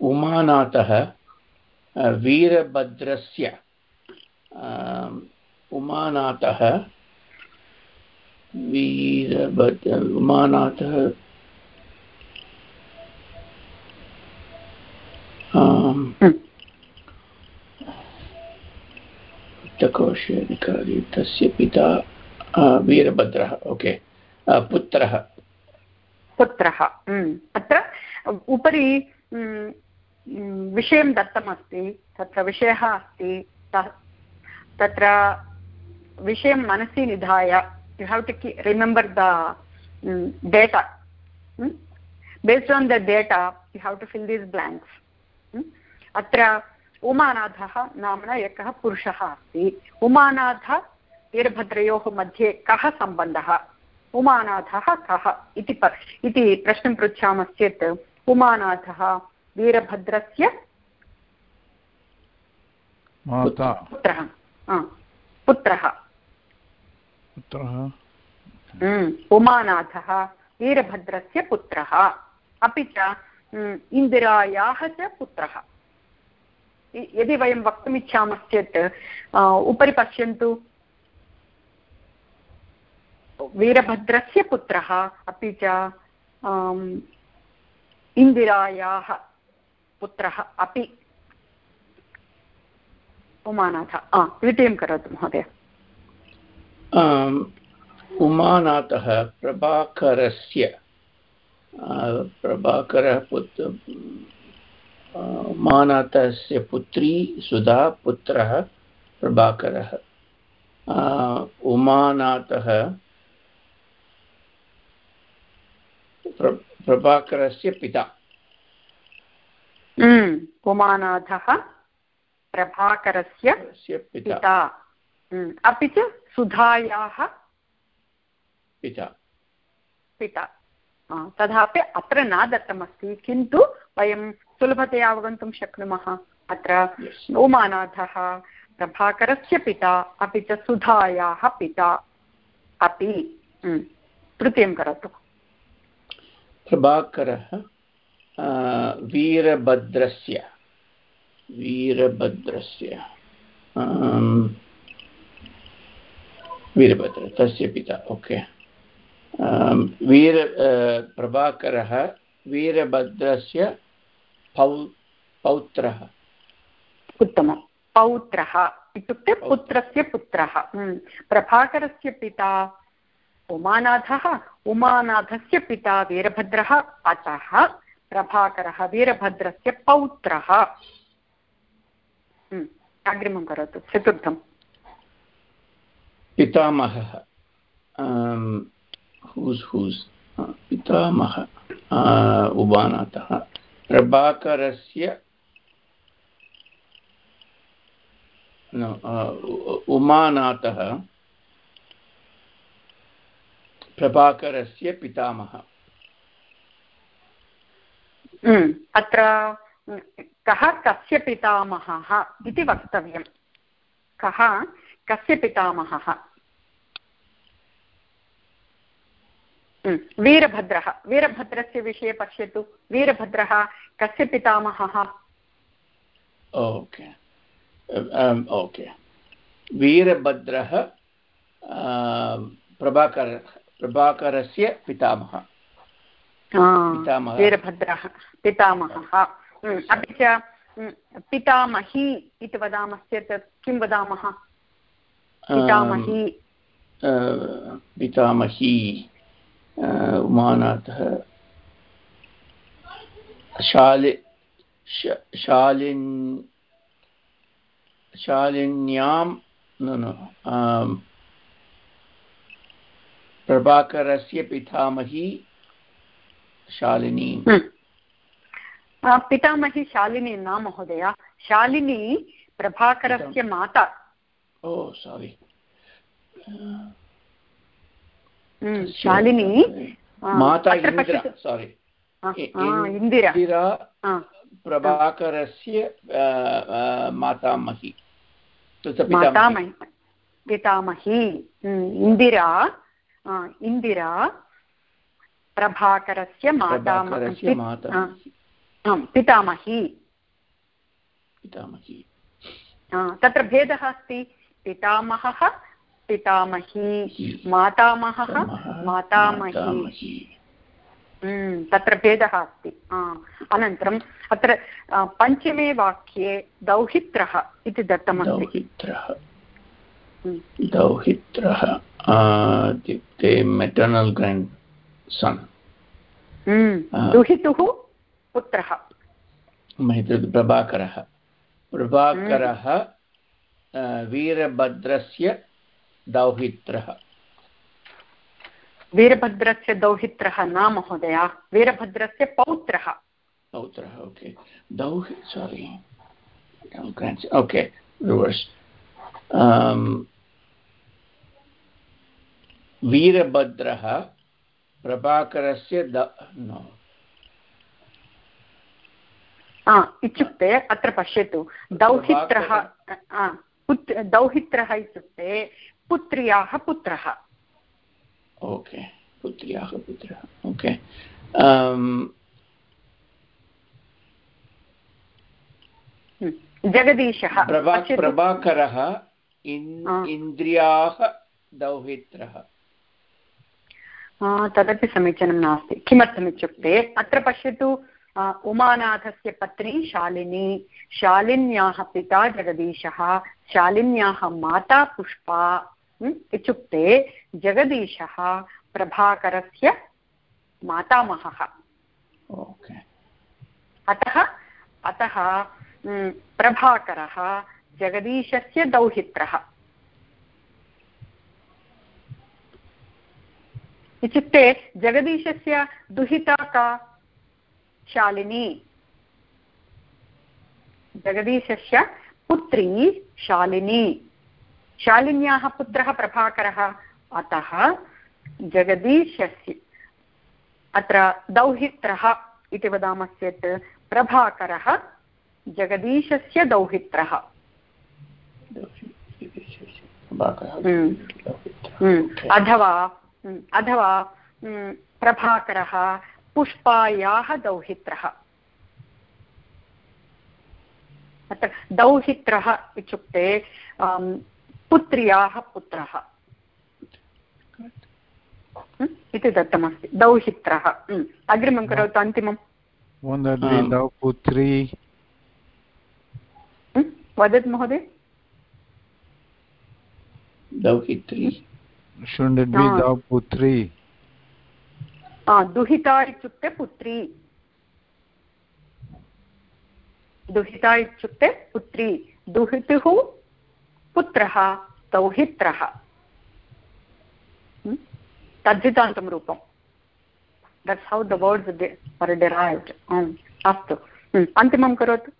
उमानाथः। वीरभद्रस्य उमानाथः वीरभद्र उमानाथः वित्तकोशे अधिकारी तस्य पिता वीरभद्रः ओके पुत्रः पुत्रः हम्म। अत्र उपरि हम्म, विषयं दत्तमस्ति, तत्र विषयः अस्ति तत्र विषयं मनसि निधाय you have to remember the data based on the data you have to fill these blanks अत्र उमानाथः नाम्ना एकः पुरुषः अस्ति, उमानाथ वीरभद्रयोः मध्ये कः सम्बन्धः, उमानाथः कः इति इति प्रश्नं पृच्छामश्चेत्, उमानाथः वीरभद्रस्य पुत्रः. पुत्रः. पुत्रः? हम्म, उमानाथः वीरभद्रस्य पुत्रः. अपि च हम्म, इन्दिरायाः च पुत्रः. यदि वयं वक्तुमिच्छामश्चेत् उपरि पश्यन्तु. वीरभद्रस्य पुत्रः अपि च इन्दिरायाः पुत्रः अपि उमानाथ। द्वितीयं करोतु महोदय। उमानाथः प्रभाकरस्य प्रभाकरः पुत्र उमानाथस्य पुत्री सुधा पुत्रः प्रभाकरः। उमानाथः प्र, प्रभाकरस्य पिता। उमानाथः प्रभाकरस्य तस्य पिता। हम्म, अपि च सुधायाः पिता। पिता। तथापि अत्र न दत्तमस्ति किन्तु वयं सुलभतया अवगन्तुं शक्नुमः। अत्र उमानाथः प्रभाकरस्य पिता अपि च सुधायाः पिता अपि। हम्म, तृतीयं करोतु। प्रभाकरः वीरभद्रस्य वीरभद्रस्य वीरभद्र तस्य पिता ओके वीर प्रभाकरः वीरभद्रस्य पौ पौत्रः उत्तमं पौत्रः इत्युक्ते पुत्रस्य पुत्रः प्रभाकरस्य पिता उमानाथः उमानाथस्य पिता वीरभद्रः अतः प्रभाकरः वीरभद्रस्य पौत्रः। हम्म, अग्रिमं करोतु चतुर्थं। पितामहः। हूस् हूस् पितामह। उमानाथः प्रभाकरस्य उमानाथः। प्रभाकरस्य पितामहः। अत्र हम्म, कः कस्य पितामहः इति वक्तव्यं। कः कस्य पितामहः? हम्म, वीरभद्रः। वीरभद्रस्य विषये पश्यतु। वीरभद्रः कस्य पितामहः? ओके ओके वीरभद्रः आ, प्रभाकर प्रभाकरस्य पितामहः। वीरभद्रः पितामहः। हम्म, अपि च हम्म, पितामही इति वदामश्चेत् किं वदामः? पितामही। पितामही उमानाथः। शालि शालिन् शालिन्यां न प्रभाकरस्य पितामही शालिनी। हम्म। पितामही शालिनी न महोदय। शालिनी प्रभाकरस्य माता। ओ सारी हम्म, शालिनी आ, माता सारी इन्दिरा प्रभाकरस्य मातामही। पितामही। मातामही पितामही। हम्म, इन्दिरा इन्दिरा प्रभाकरस्य मातामही पितामही। पितामही। तत्र भेदः अस्ति। पितामहः पितामही मातामहः मातामही। हम्म, तत्र भेदः अस्ति। अनन्तरम् अत्र पञ्चमे वाक्ये दौहित्रः इति दत्तमस्ति। दौहित्रः। हम्म। दौहित्रः इत्युक्ते मेटर्नल् ग्राण्ड् सन् दुहितुः पुत्रः प्रभाकरः प्रभाकरः वीरभद्रस्य दौहित्रः वीरभद्रस्य दौहित्रः न महोदय वीरभद्रस्य पौत्रः पौत्रः ओके दौहि सारी ओके रिवर्स् वीरभद्रः प्रभाकरस्य द. इत्युक्ते अत्र पश्यतु दौहित्रः पुत्र दौहित्रः इत्युक्ते पुत्र्याः पुत्रः। ओके पुत्र्याः पुत्रः ओके। हम्म, जगदीशः प्रभाकरः इन्द्रियाः दौहित्रः। तदपि समीचीनं नास्ति। किमर्थमित्युक्ते अत्र पश्यतु उमानाथस्य पत्नी शालिनी शालिन्याः पिता जगदीशः शालिन्याः माता पुष्पा इत्युक्ते जगदीशः प्रभाकरस्य मातामहः। अतः अतः प्रभाकरः जगदीशस्य दौहित्रः। इत्युक्ते जगदीशस्य दुहिता का शालिनी जगदीशस्य पुत्री शालिनी शालिन्याः पुत्रः प्रभाकरः अतः जगदीशस्य अत्र दौहित्रः इति वदामश्चेत् प्रभाकरः जगदीशस्य दौहित्रः हम्म। हम्म। अथवा अथवा प्रभाकरः पुष्पायाः दौहित्रः। अत्र दौहित्रः इत्युक्ते पुत्र्याः पुत्रः। इति दत्तमस्ति। दौहित्रः। अग्रिमं करोतु अन्तिमं पुत्री वदतु महोदय। दौहित्री। पुत्री दुहिता इत्युक्ते पुत्री दुहिता इत्युक्ते पुत्री दुहितुः पुत्रः दौहित्रः तद्धितान्तं रूपं that's how the words are derived अस्तु अन्तिमं करोतु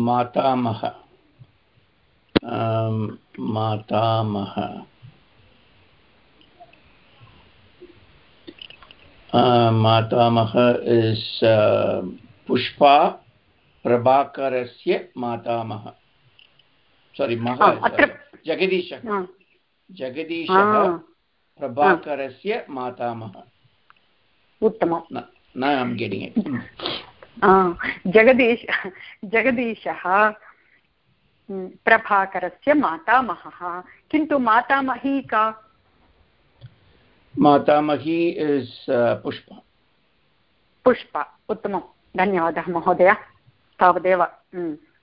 मातामह मातामह मातामह इस् पुष्पा प्रभाकरस्य मातामह। सोरि जगदीशः। जगदीशः प्रभाकरस्य मातामहः। उत्तमं न ऐ गेटिङ्ग् इट् जगदीश जगदीशः प्रभाकरस्य मातामहः। किन्तु मातामही का? मातामही इस् पुष्पा। पुष्पा, उत्तमं। धन्यवादः, महोदय। तावदेव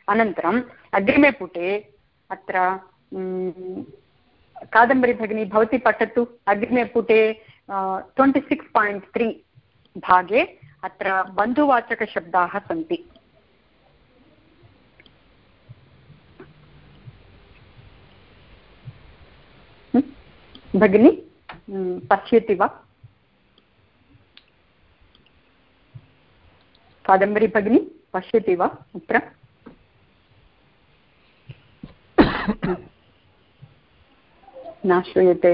अनन्तरम् अग्रिमे पुटे अत्र कादम्बरी भगिनी भवती पठतु। अग्रिमे पुटे ट्वेण्टि सिक्स् पायिण्ट् त्री भागे अत्र बन्धुवाचकशब्दाः सन्ति। भगिनी? पश्यति वा कादम्बरी भगिनी पश्यति वा अत्र न श्रूयते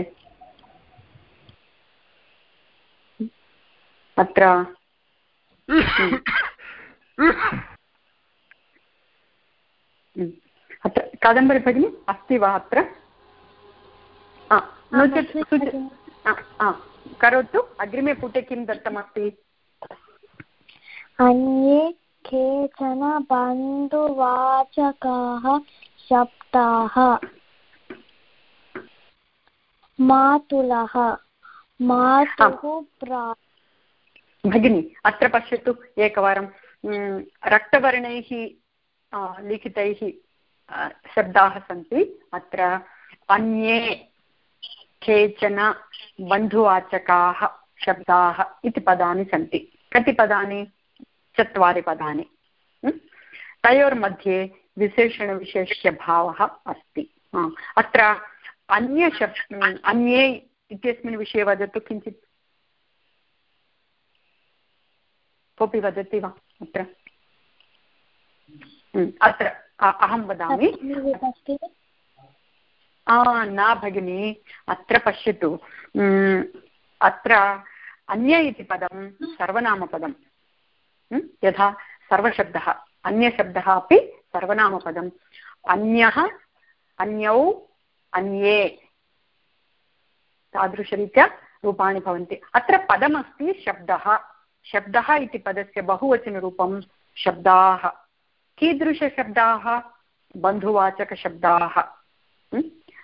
अत्र अत्र कादम्बरी भगिनी अस्ति वा अत्र नो चेत् करोतु अग्रिमे पुटे किं दत्तमस्ति? अन्ये केचन बन्धुवाचकाः शब्दाः। मातुलः। मातुः प्रा भगिनि अत्र पश्यतु एकवारं। रक्तवर्णैः लिखितैः शब्दाः सन्ति। अत्र अन्ये केचन बन्धुवाचकाः शब्दाः इति पदानि सन्ति। कति पदानि? चत्वारि पदानि? तयोर्मध्ये विशेषणविशेष्यभावः अस्ति। अत्र अन्यशब् अन्ये इत्यस्मिन् विषये वदतु किञ्चित्। कोऽपि वदति वा अत्र? अत्र अहं वदामि। न भगिनि, अत्र पश्यतु. अत्र अन्य इति पदं, सर्वनामपदं. यथा सर्वशब्दः, अन्यशब्दः अपि सर्वनामपदम्. अन्यः, अन्यौ, अन्ये तादृशरीत्या रूपाणि भवन्ति. अत्र पदमस्ति शब्दः. शब्दः इति पदस्य बहुवचनरूपं शब्दाः. कीदृशशब्दाः? बन्धुवाचकशब्दाः?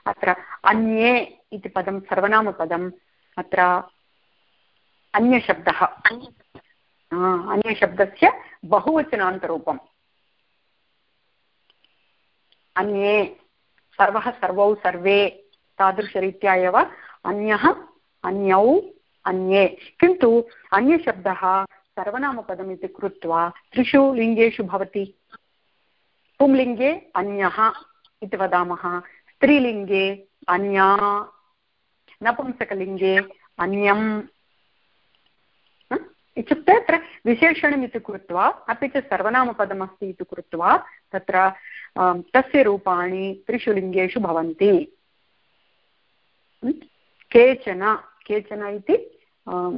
अत्र अन्ये इति पदं सर्वनामपदम् अत्र अन्यशब्दः। अन्यशब्दस्य बहुवचनान्तरूपम्। अन्ये सर्वः सर्वौ सर्वे तादृशरीत्या एव अन्यः अन्यौ अन्ये। किन्तु अन्यशब्दः सर्वनामपदम् इति कृत्वा त्रिषु लिङ्गेषु भवति। पुंलिङ्गे अन्यः इति वदामः। स्त्रीलिङ्गे अन्या नपुंसकलिङ्गे अन्यम्? इत्युक्ते अत्र विशेषणम् इति कृत्वा अपि च सर्वनामपदमस्ति इति कृत्वा तत्र अं, तस्य रूपाणि त्रिषु लिङ्गेषु भवन्ति? केचन केचन इति अं,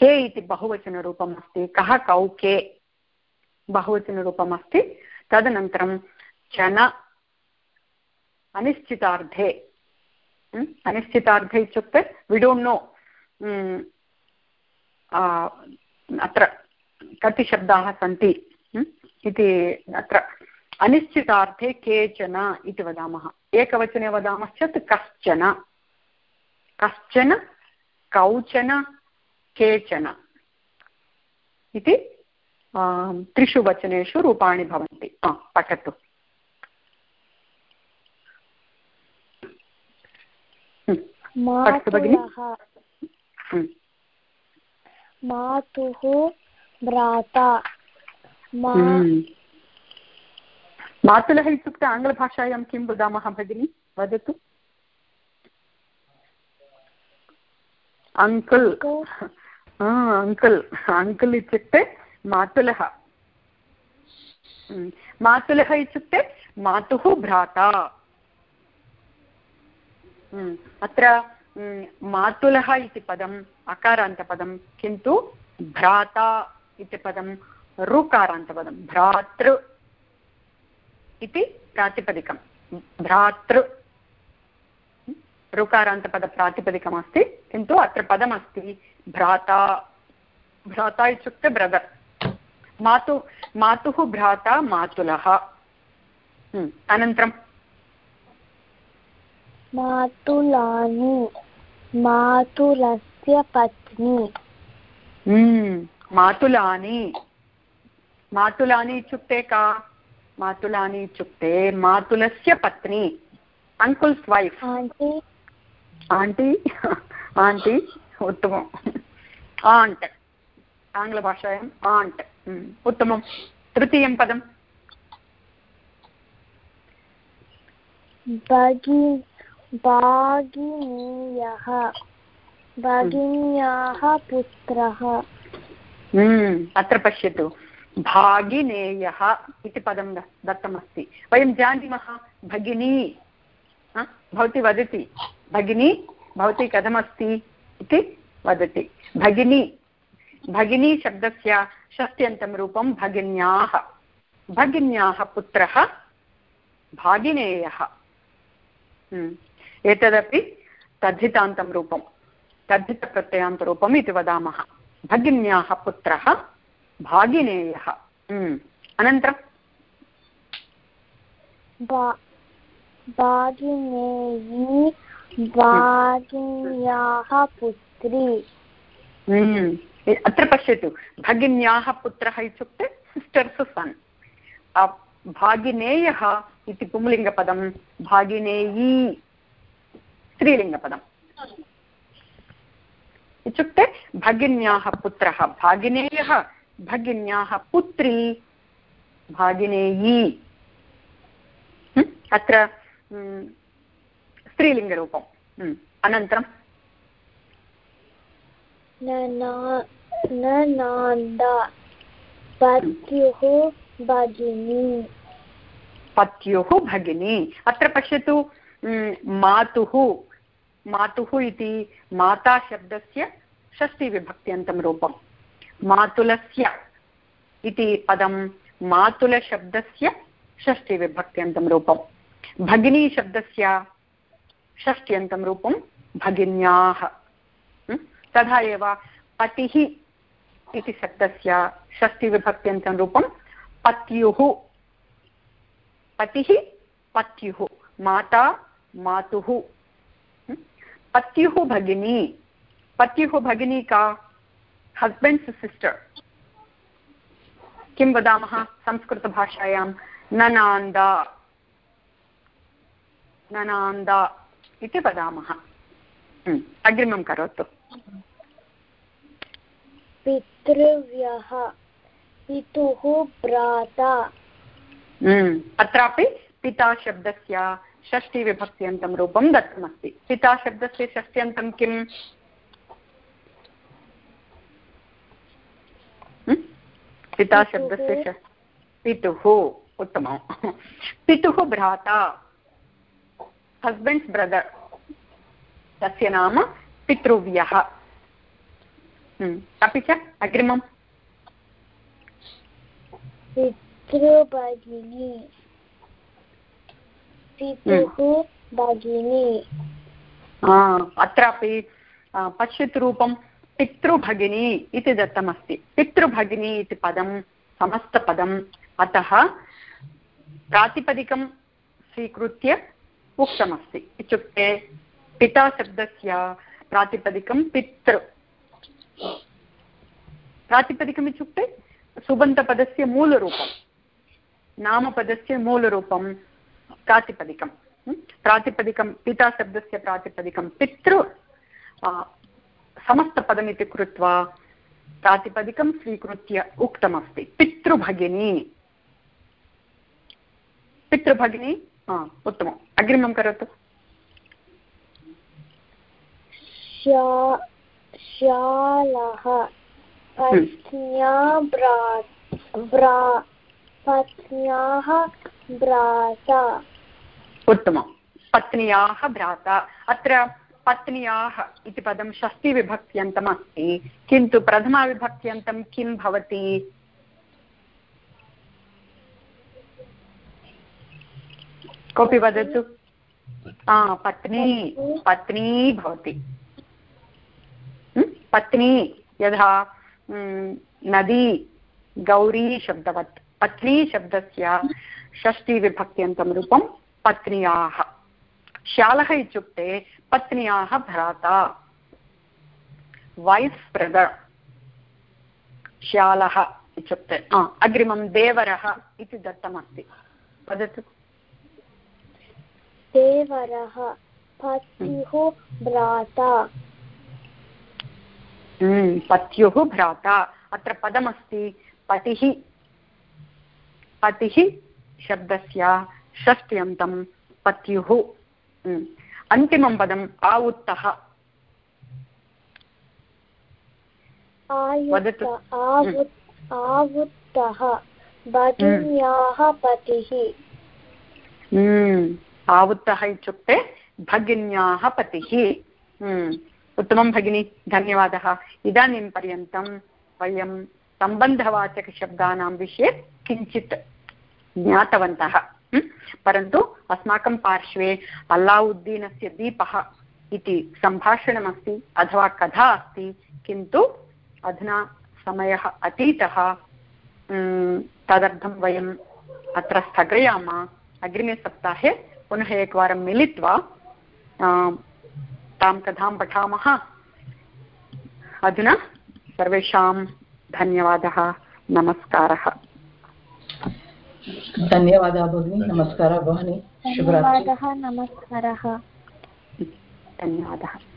के इति बहुवचनरूपम् अस्ति कः कौ के बहुवचनरूपम् अस्ति तदनन्तरं चन अनिश्चितार्धे। म्? अनिश्चितार्धे इत्युक्ते वि डोण्ट् नो अत्र कति शब्दाः सन्ति इति अत्र। अनिश्चितार्थे केचन इति वदामः। एकवचने वदामश्चेत् कश्चन। कश्चन, कौचन, केचन इति त्रिषु वचनेषु रूपाणि भवन्ति। पठतु हम्, अस्तु भगिनि मातुलः हम्, मातुः भ्राता। मा हम्। मातुलः इत्युक्ते आङ्ग्लभाषायां किं वदामः भगिनि? वदतु। अङ्कल् अङ्कल् अङ्कल् इत्युक्ते मातुलः। मातुलः इत्युक्ते मातुः भ्राता। अत्र हम्, मातुलः इति पदम् अकारान्तपदं किन्तु भ्राता इति पदं ऋकारान्तपदं भ्रातृ इति प्रातिपदिकं भ्रातृ ऋकारान्तपदप्रातिपदिकमस्ति किन्तु अत्र पदमस्ति भ्राता भ्राता इत्युक्ते ब्रदर् मातु मातुः भ्राता मातुलः हम्, अनन्तरं मातुलानि मातुलस्य पत्नी हम्म, मातुलानि मातुलानि इत्युक्ते का मातुलानि इत्युक्ते मातुलस्य पत्नी uncle's wife aunty aunty aunty उत्तमम् आण्ट् आङ्ग्लभाषायाम् आण्ट् हम्म, उत्तमं तृतीयं पदं भगि भागिनेयः भगिन्याः पुत्रः। हम्म, अत्र पश्यतु। भागिनेयः इति पदं दत्तमस्ति। वयं जानीमः भगिनी? भवती वदति। भगिनी भवती कथमस्ति इति वदति। भगिनी भगिनी शब्दस्य षष्ट्यन्तं रूपं भगिन्याः। भगिन्याः पुत्रः भागिनेयः। हम्म, एतदपि तद्धितान्तं रूपं तद्धितप्रत्ययान्तरूपम् इति वदामः। भगिन्याः पुत्रः भागिनेयः। हम्म, अनन्तरं भागिनेयी भागिन्याः पुत्री। हम्म। अत्र पश्यतु। भगिन्याः पुत्रः इत्युक्ते सिस्टर्स् सन् भागिनेयः इति पुंलिङ्गपदं भागिनेयी। स्त्रीलिङ्गपदम्। इत्युक्ते भगिन्याः पुत्रः भागिनेयः भगिन्याः पुत्री भागिनेयी? अत्र स्त्रीलिङ्गरूपम्। अनन्तरं? पत्युः भगिनी। पत्युः भगिनी। अत्र पश्यतु मातुः। मातुः इति माता शब्दस्य षष्टिविभक्त्यन्तं रूपं मातुलस्य इति पदं मातुलशब्दस्य षष्टिविभक्त्यन्तं रूपं भगिनी शब्दस्य षष्ट्यन्तं रूपं भगिन्याः। तथा एव पतिः इति शब्दस्य षष्टिविभक्त्यन्तं रूपं पत्युः। पतिः पत्युः। माता मातुः? पत्युः भगिनी। पत्युः भगिनी का हस्बेण्ड्स् सिस्टर् किं वदामः संस्कृतभाषायां? ननान्दा। ननान्दा इति वदामः। अग्रिमं करोतु। पितृव्यः पितुः भ्राता। अत्रापि पिता शब्दस्य षष्टिविभक्त्यन्तं रूपं दत्तमस्ति। पिता शब्दस्य षष्ट्यन्तं किम्? पिता। शब्दस्य पितुः उत्तमं पितुः भ्राता हस्बेण्ड्स् ब्रदर् तस्य नाम पितृव्यः। अपि च अग्रिमं पितृभगिनी। पितुः भगिनी। अत्रापि पश्यतु रूपं पितृभगिनी इति दत्तमस्ति। पितृभगिनी इति पदं, समस्तपदम्, अतः प्रातिपदिकं स्वीकृत्य उक्तमस्ति। इत्युक्ते पिता शब्दस्य प्रातिपदिकं पितृ। प्रातिपदिकम् इत्युक्ते सुबन्तपदस्य मूलरूपं। नामपदस्य मूलरूपं प्रातिपदिकं? प्रातिपदिकं पिता शब्दस्य प्रातिपदिकं पितृ समस्तपदमिति कृत्वा प्रातिपदिकं स्वीकृत्य उक्तमस्ति। पितृभगिनी। पितृभगिनी? हा, उत्तमम्। अग्रिमं करोतु। श्यालः, पत्न्या पत्न्याः भ्राता। उत्तमं पत्न्याः भ्राता। अत्र पत्न्याः इति पदं षष्टिविभक्त्यन्तम् अस्ति किन्तु प्रथमाविभक्त्यन्तं किं भवति? कोऽपि वदतु? पत्नी। पत्नी भवति? पत्नी यथा नदी, गौरी शब्दवत्। पत्नी शब्दस्य षष्टिविभक्त्यन्तं रूपं पत्न्याः। श्यालः इत्युक्ते पत्न्याः भ्राता। वैफ् ब्रदर् श्यालः इत्युक्ते अग्रिमं देवरः इति दत्तमस्ति। वदतु। देवरः पत्युः भ्राता। हम्म, पत्युः भ्राता। अत्र पदमस्ति पतिः। पतिः शब्दस्य षष्ट्यन्तं पत्युः। अन्तिमं पदम् आउत्तः। वदतु। आवुत्तः। भगिन्याः पतिः। हम्म, इत्युक्ते भगिन्याः पतिः। उत्तमं भगिनि धन्यवादः। इदानीं पर्यन्तं वयं सम्बन्धवाचकशब्दानां विषये किञ्चित् ज्ञातवन्तः परन्तु अस्माकं पार्श्वे अल्लाउद्दीनस्य दीपः इति सम्भाषणमस्ति अथवा कथा अस्ति, किन्तु अधुना समयः अतीतः तदर्थं वयम् अत्र स्थगयामः। अग्रिमे सप्ताहे पुनः एकवारं मिलित्वा तां कथां पठामः। अधुना सर्वेषां धन्यवादः। नमस्कारः। धन्यवादः भगिनि नमस्कारः भगिनि शुभरात्रि। धन्यवादः नमस्कारः। धन्यवादः।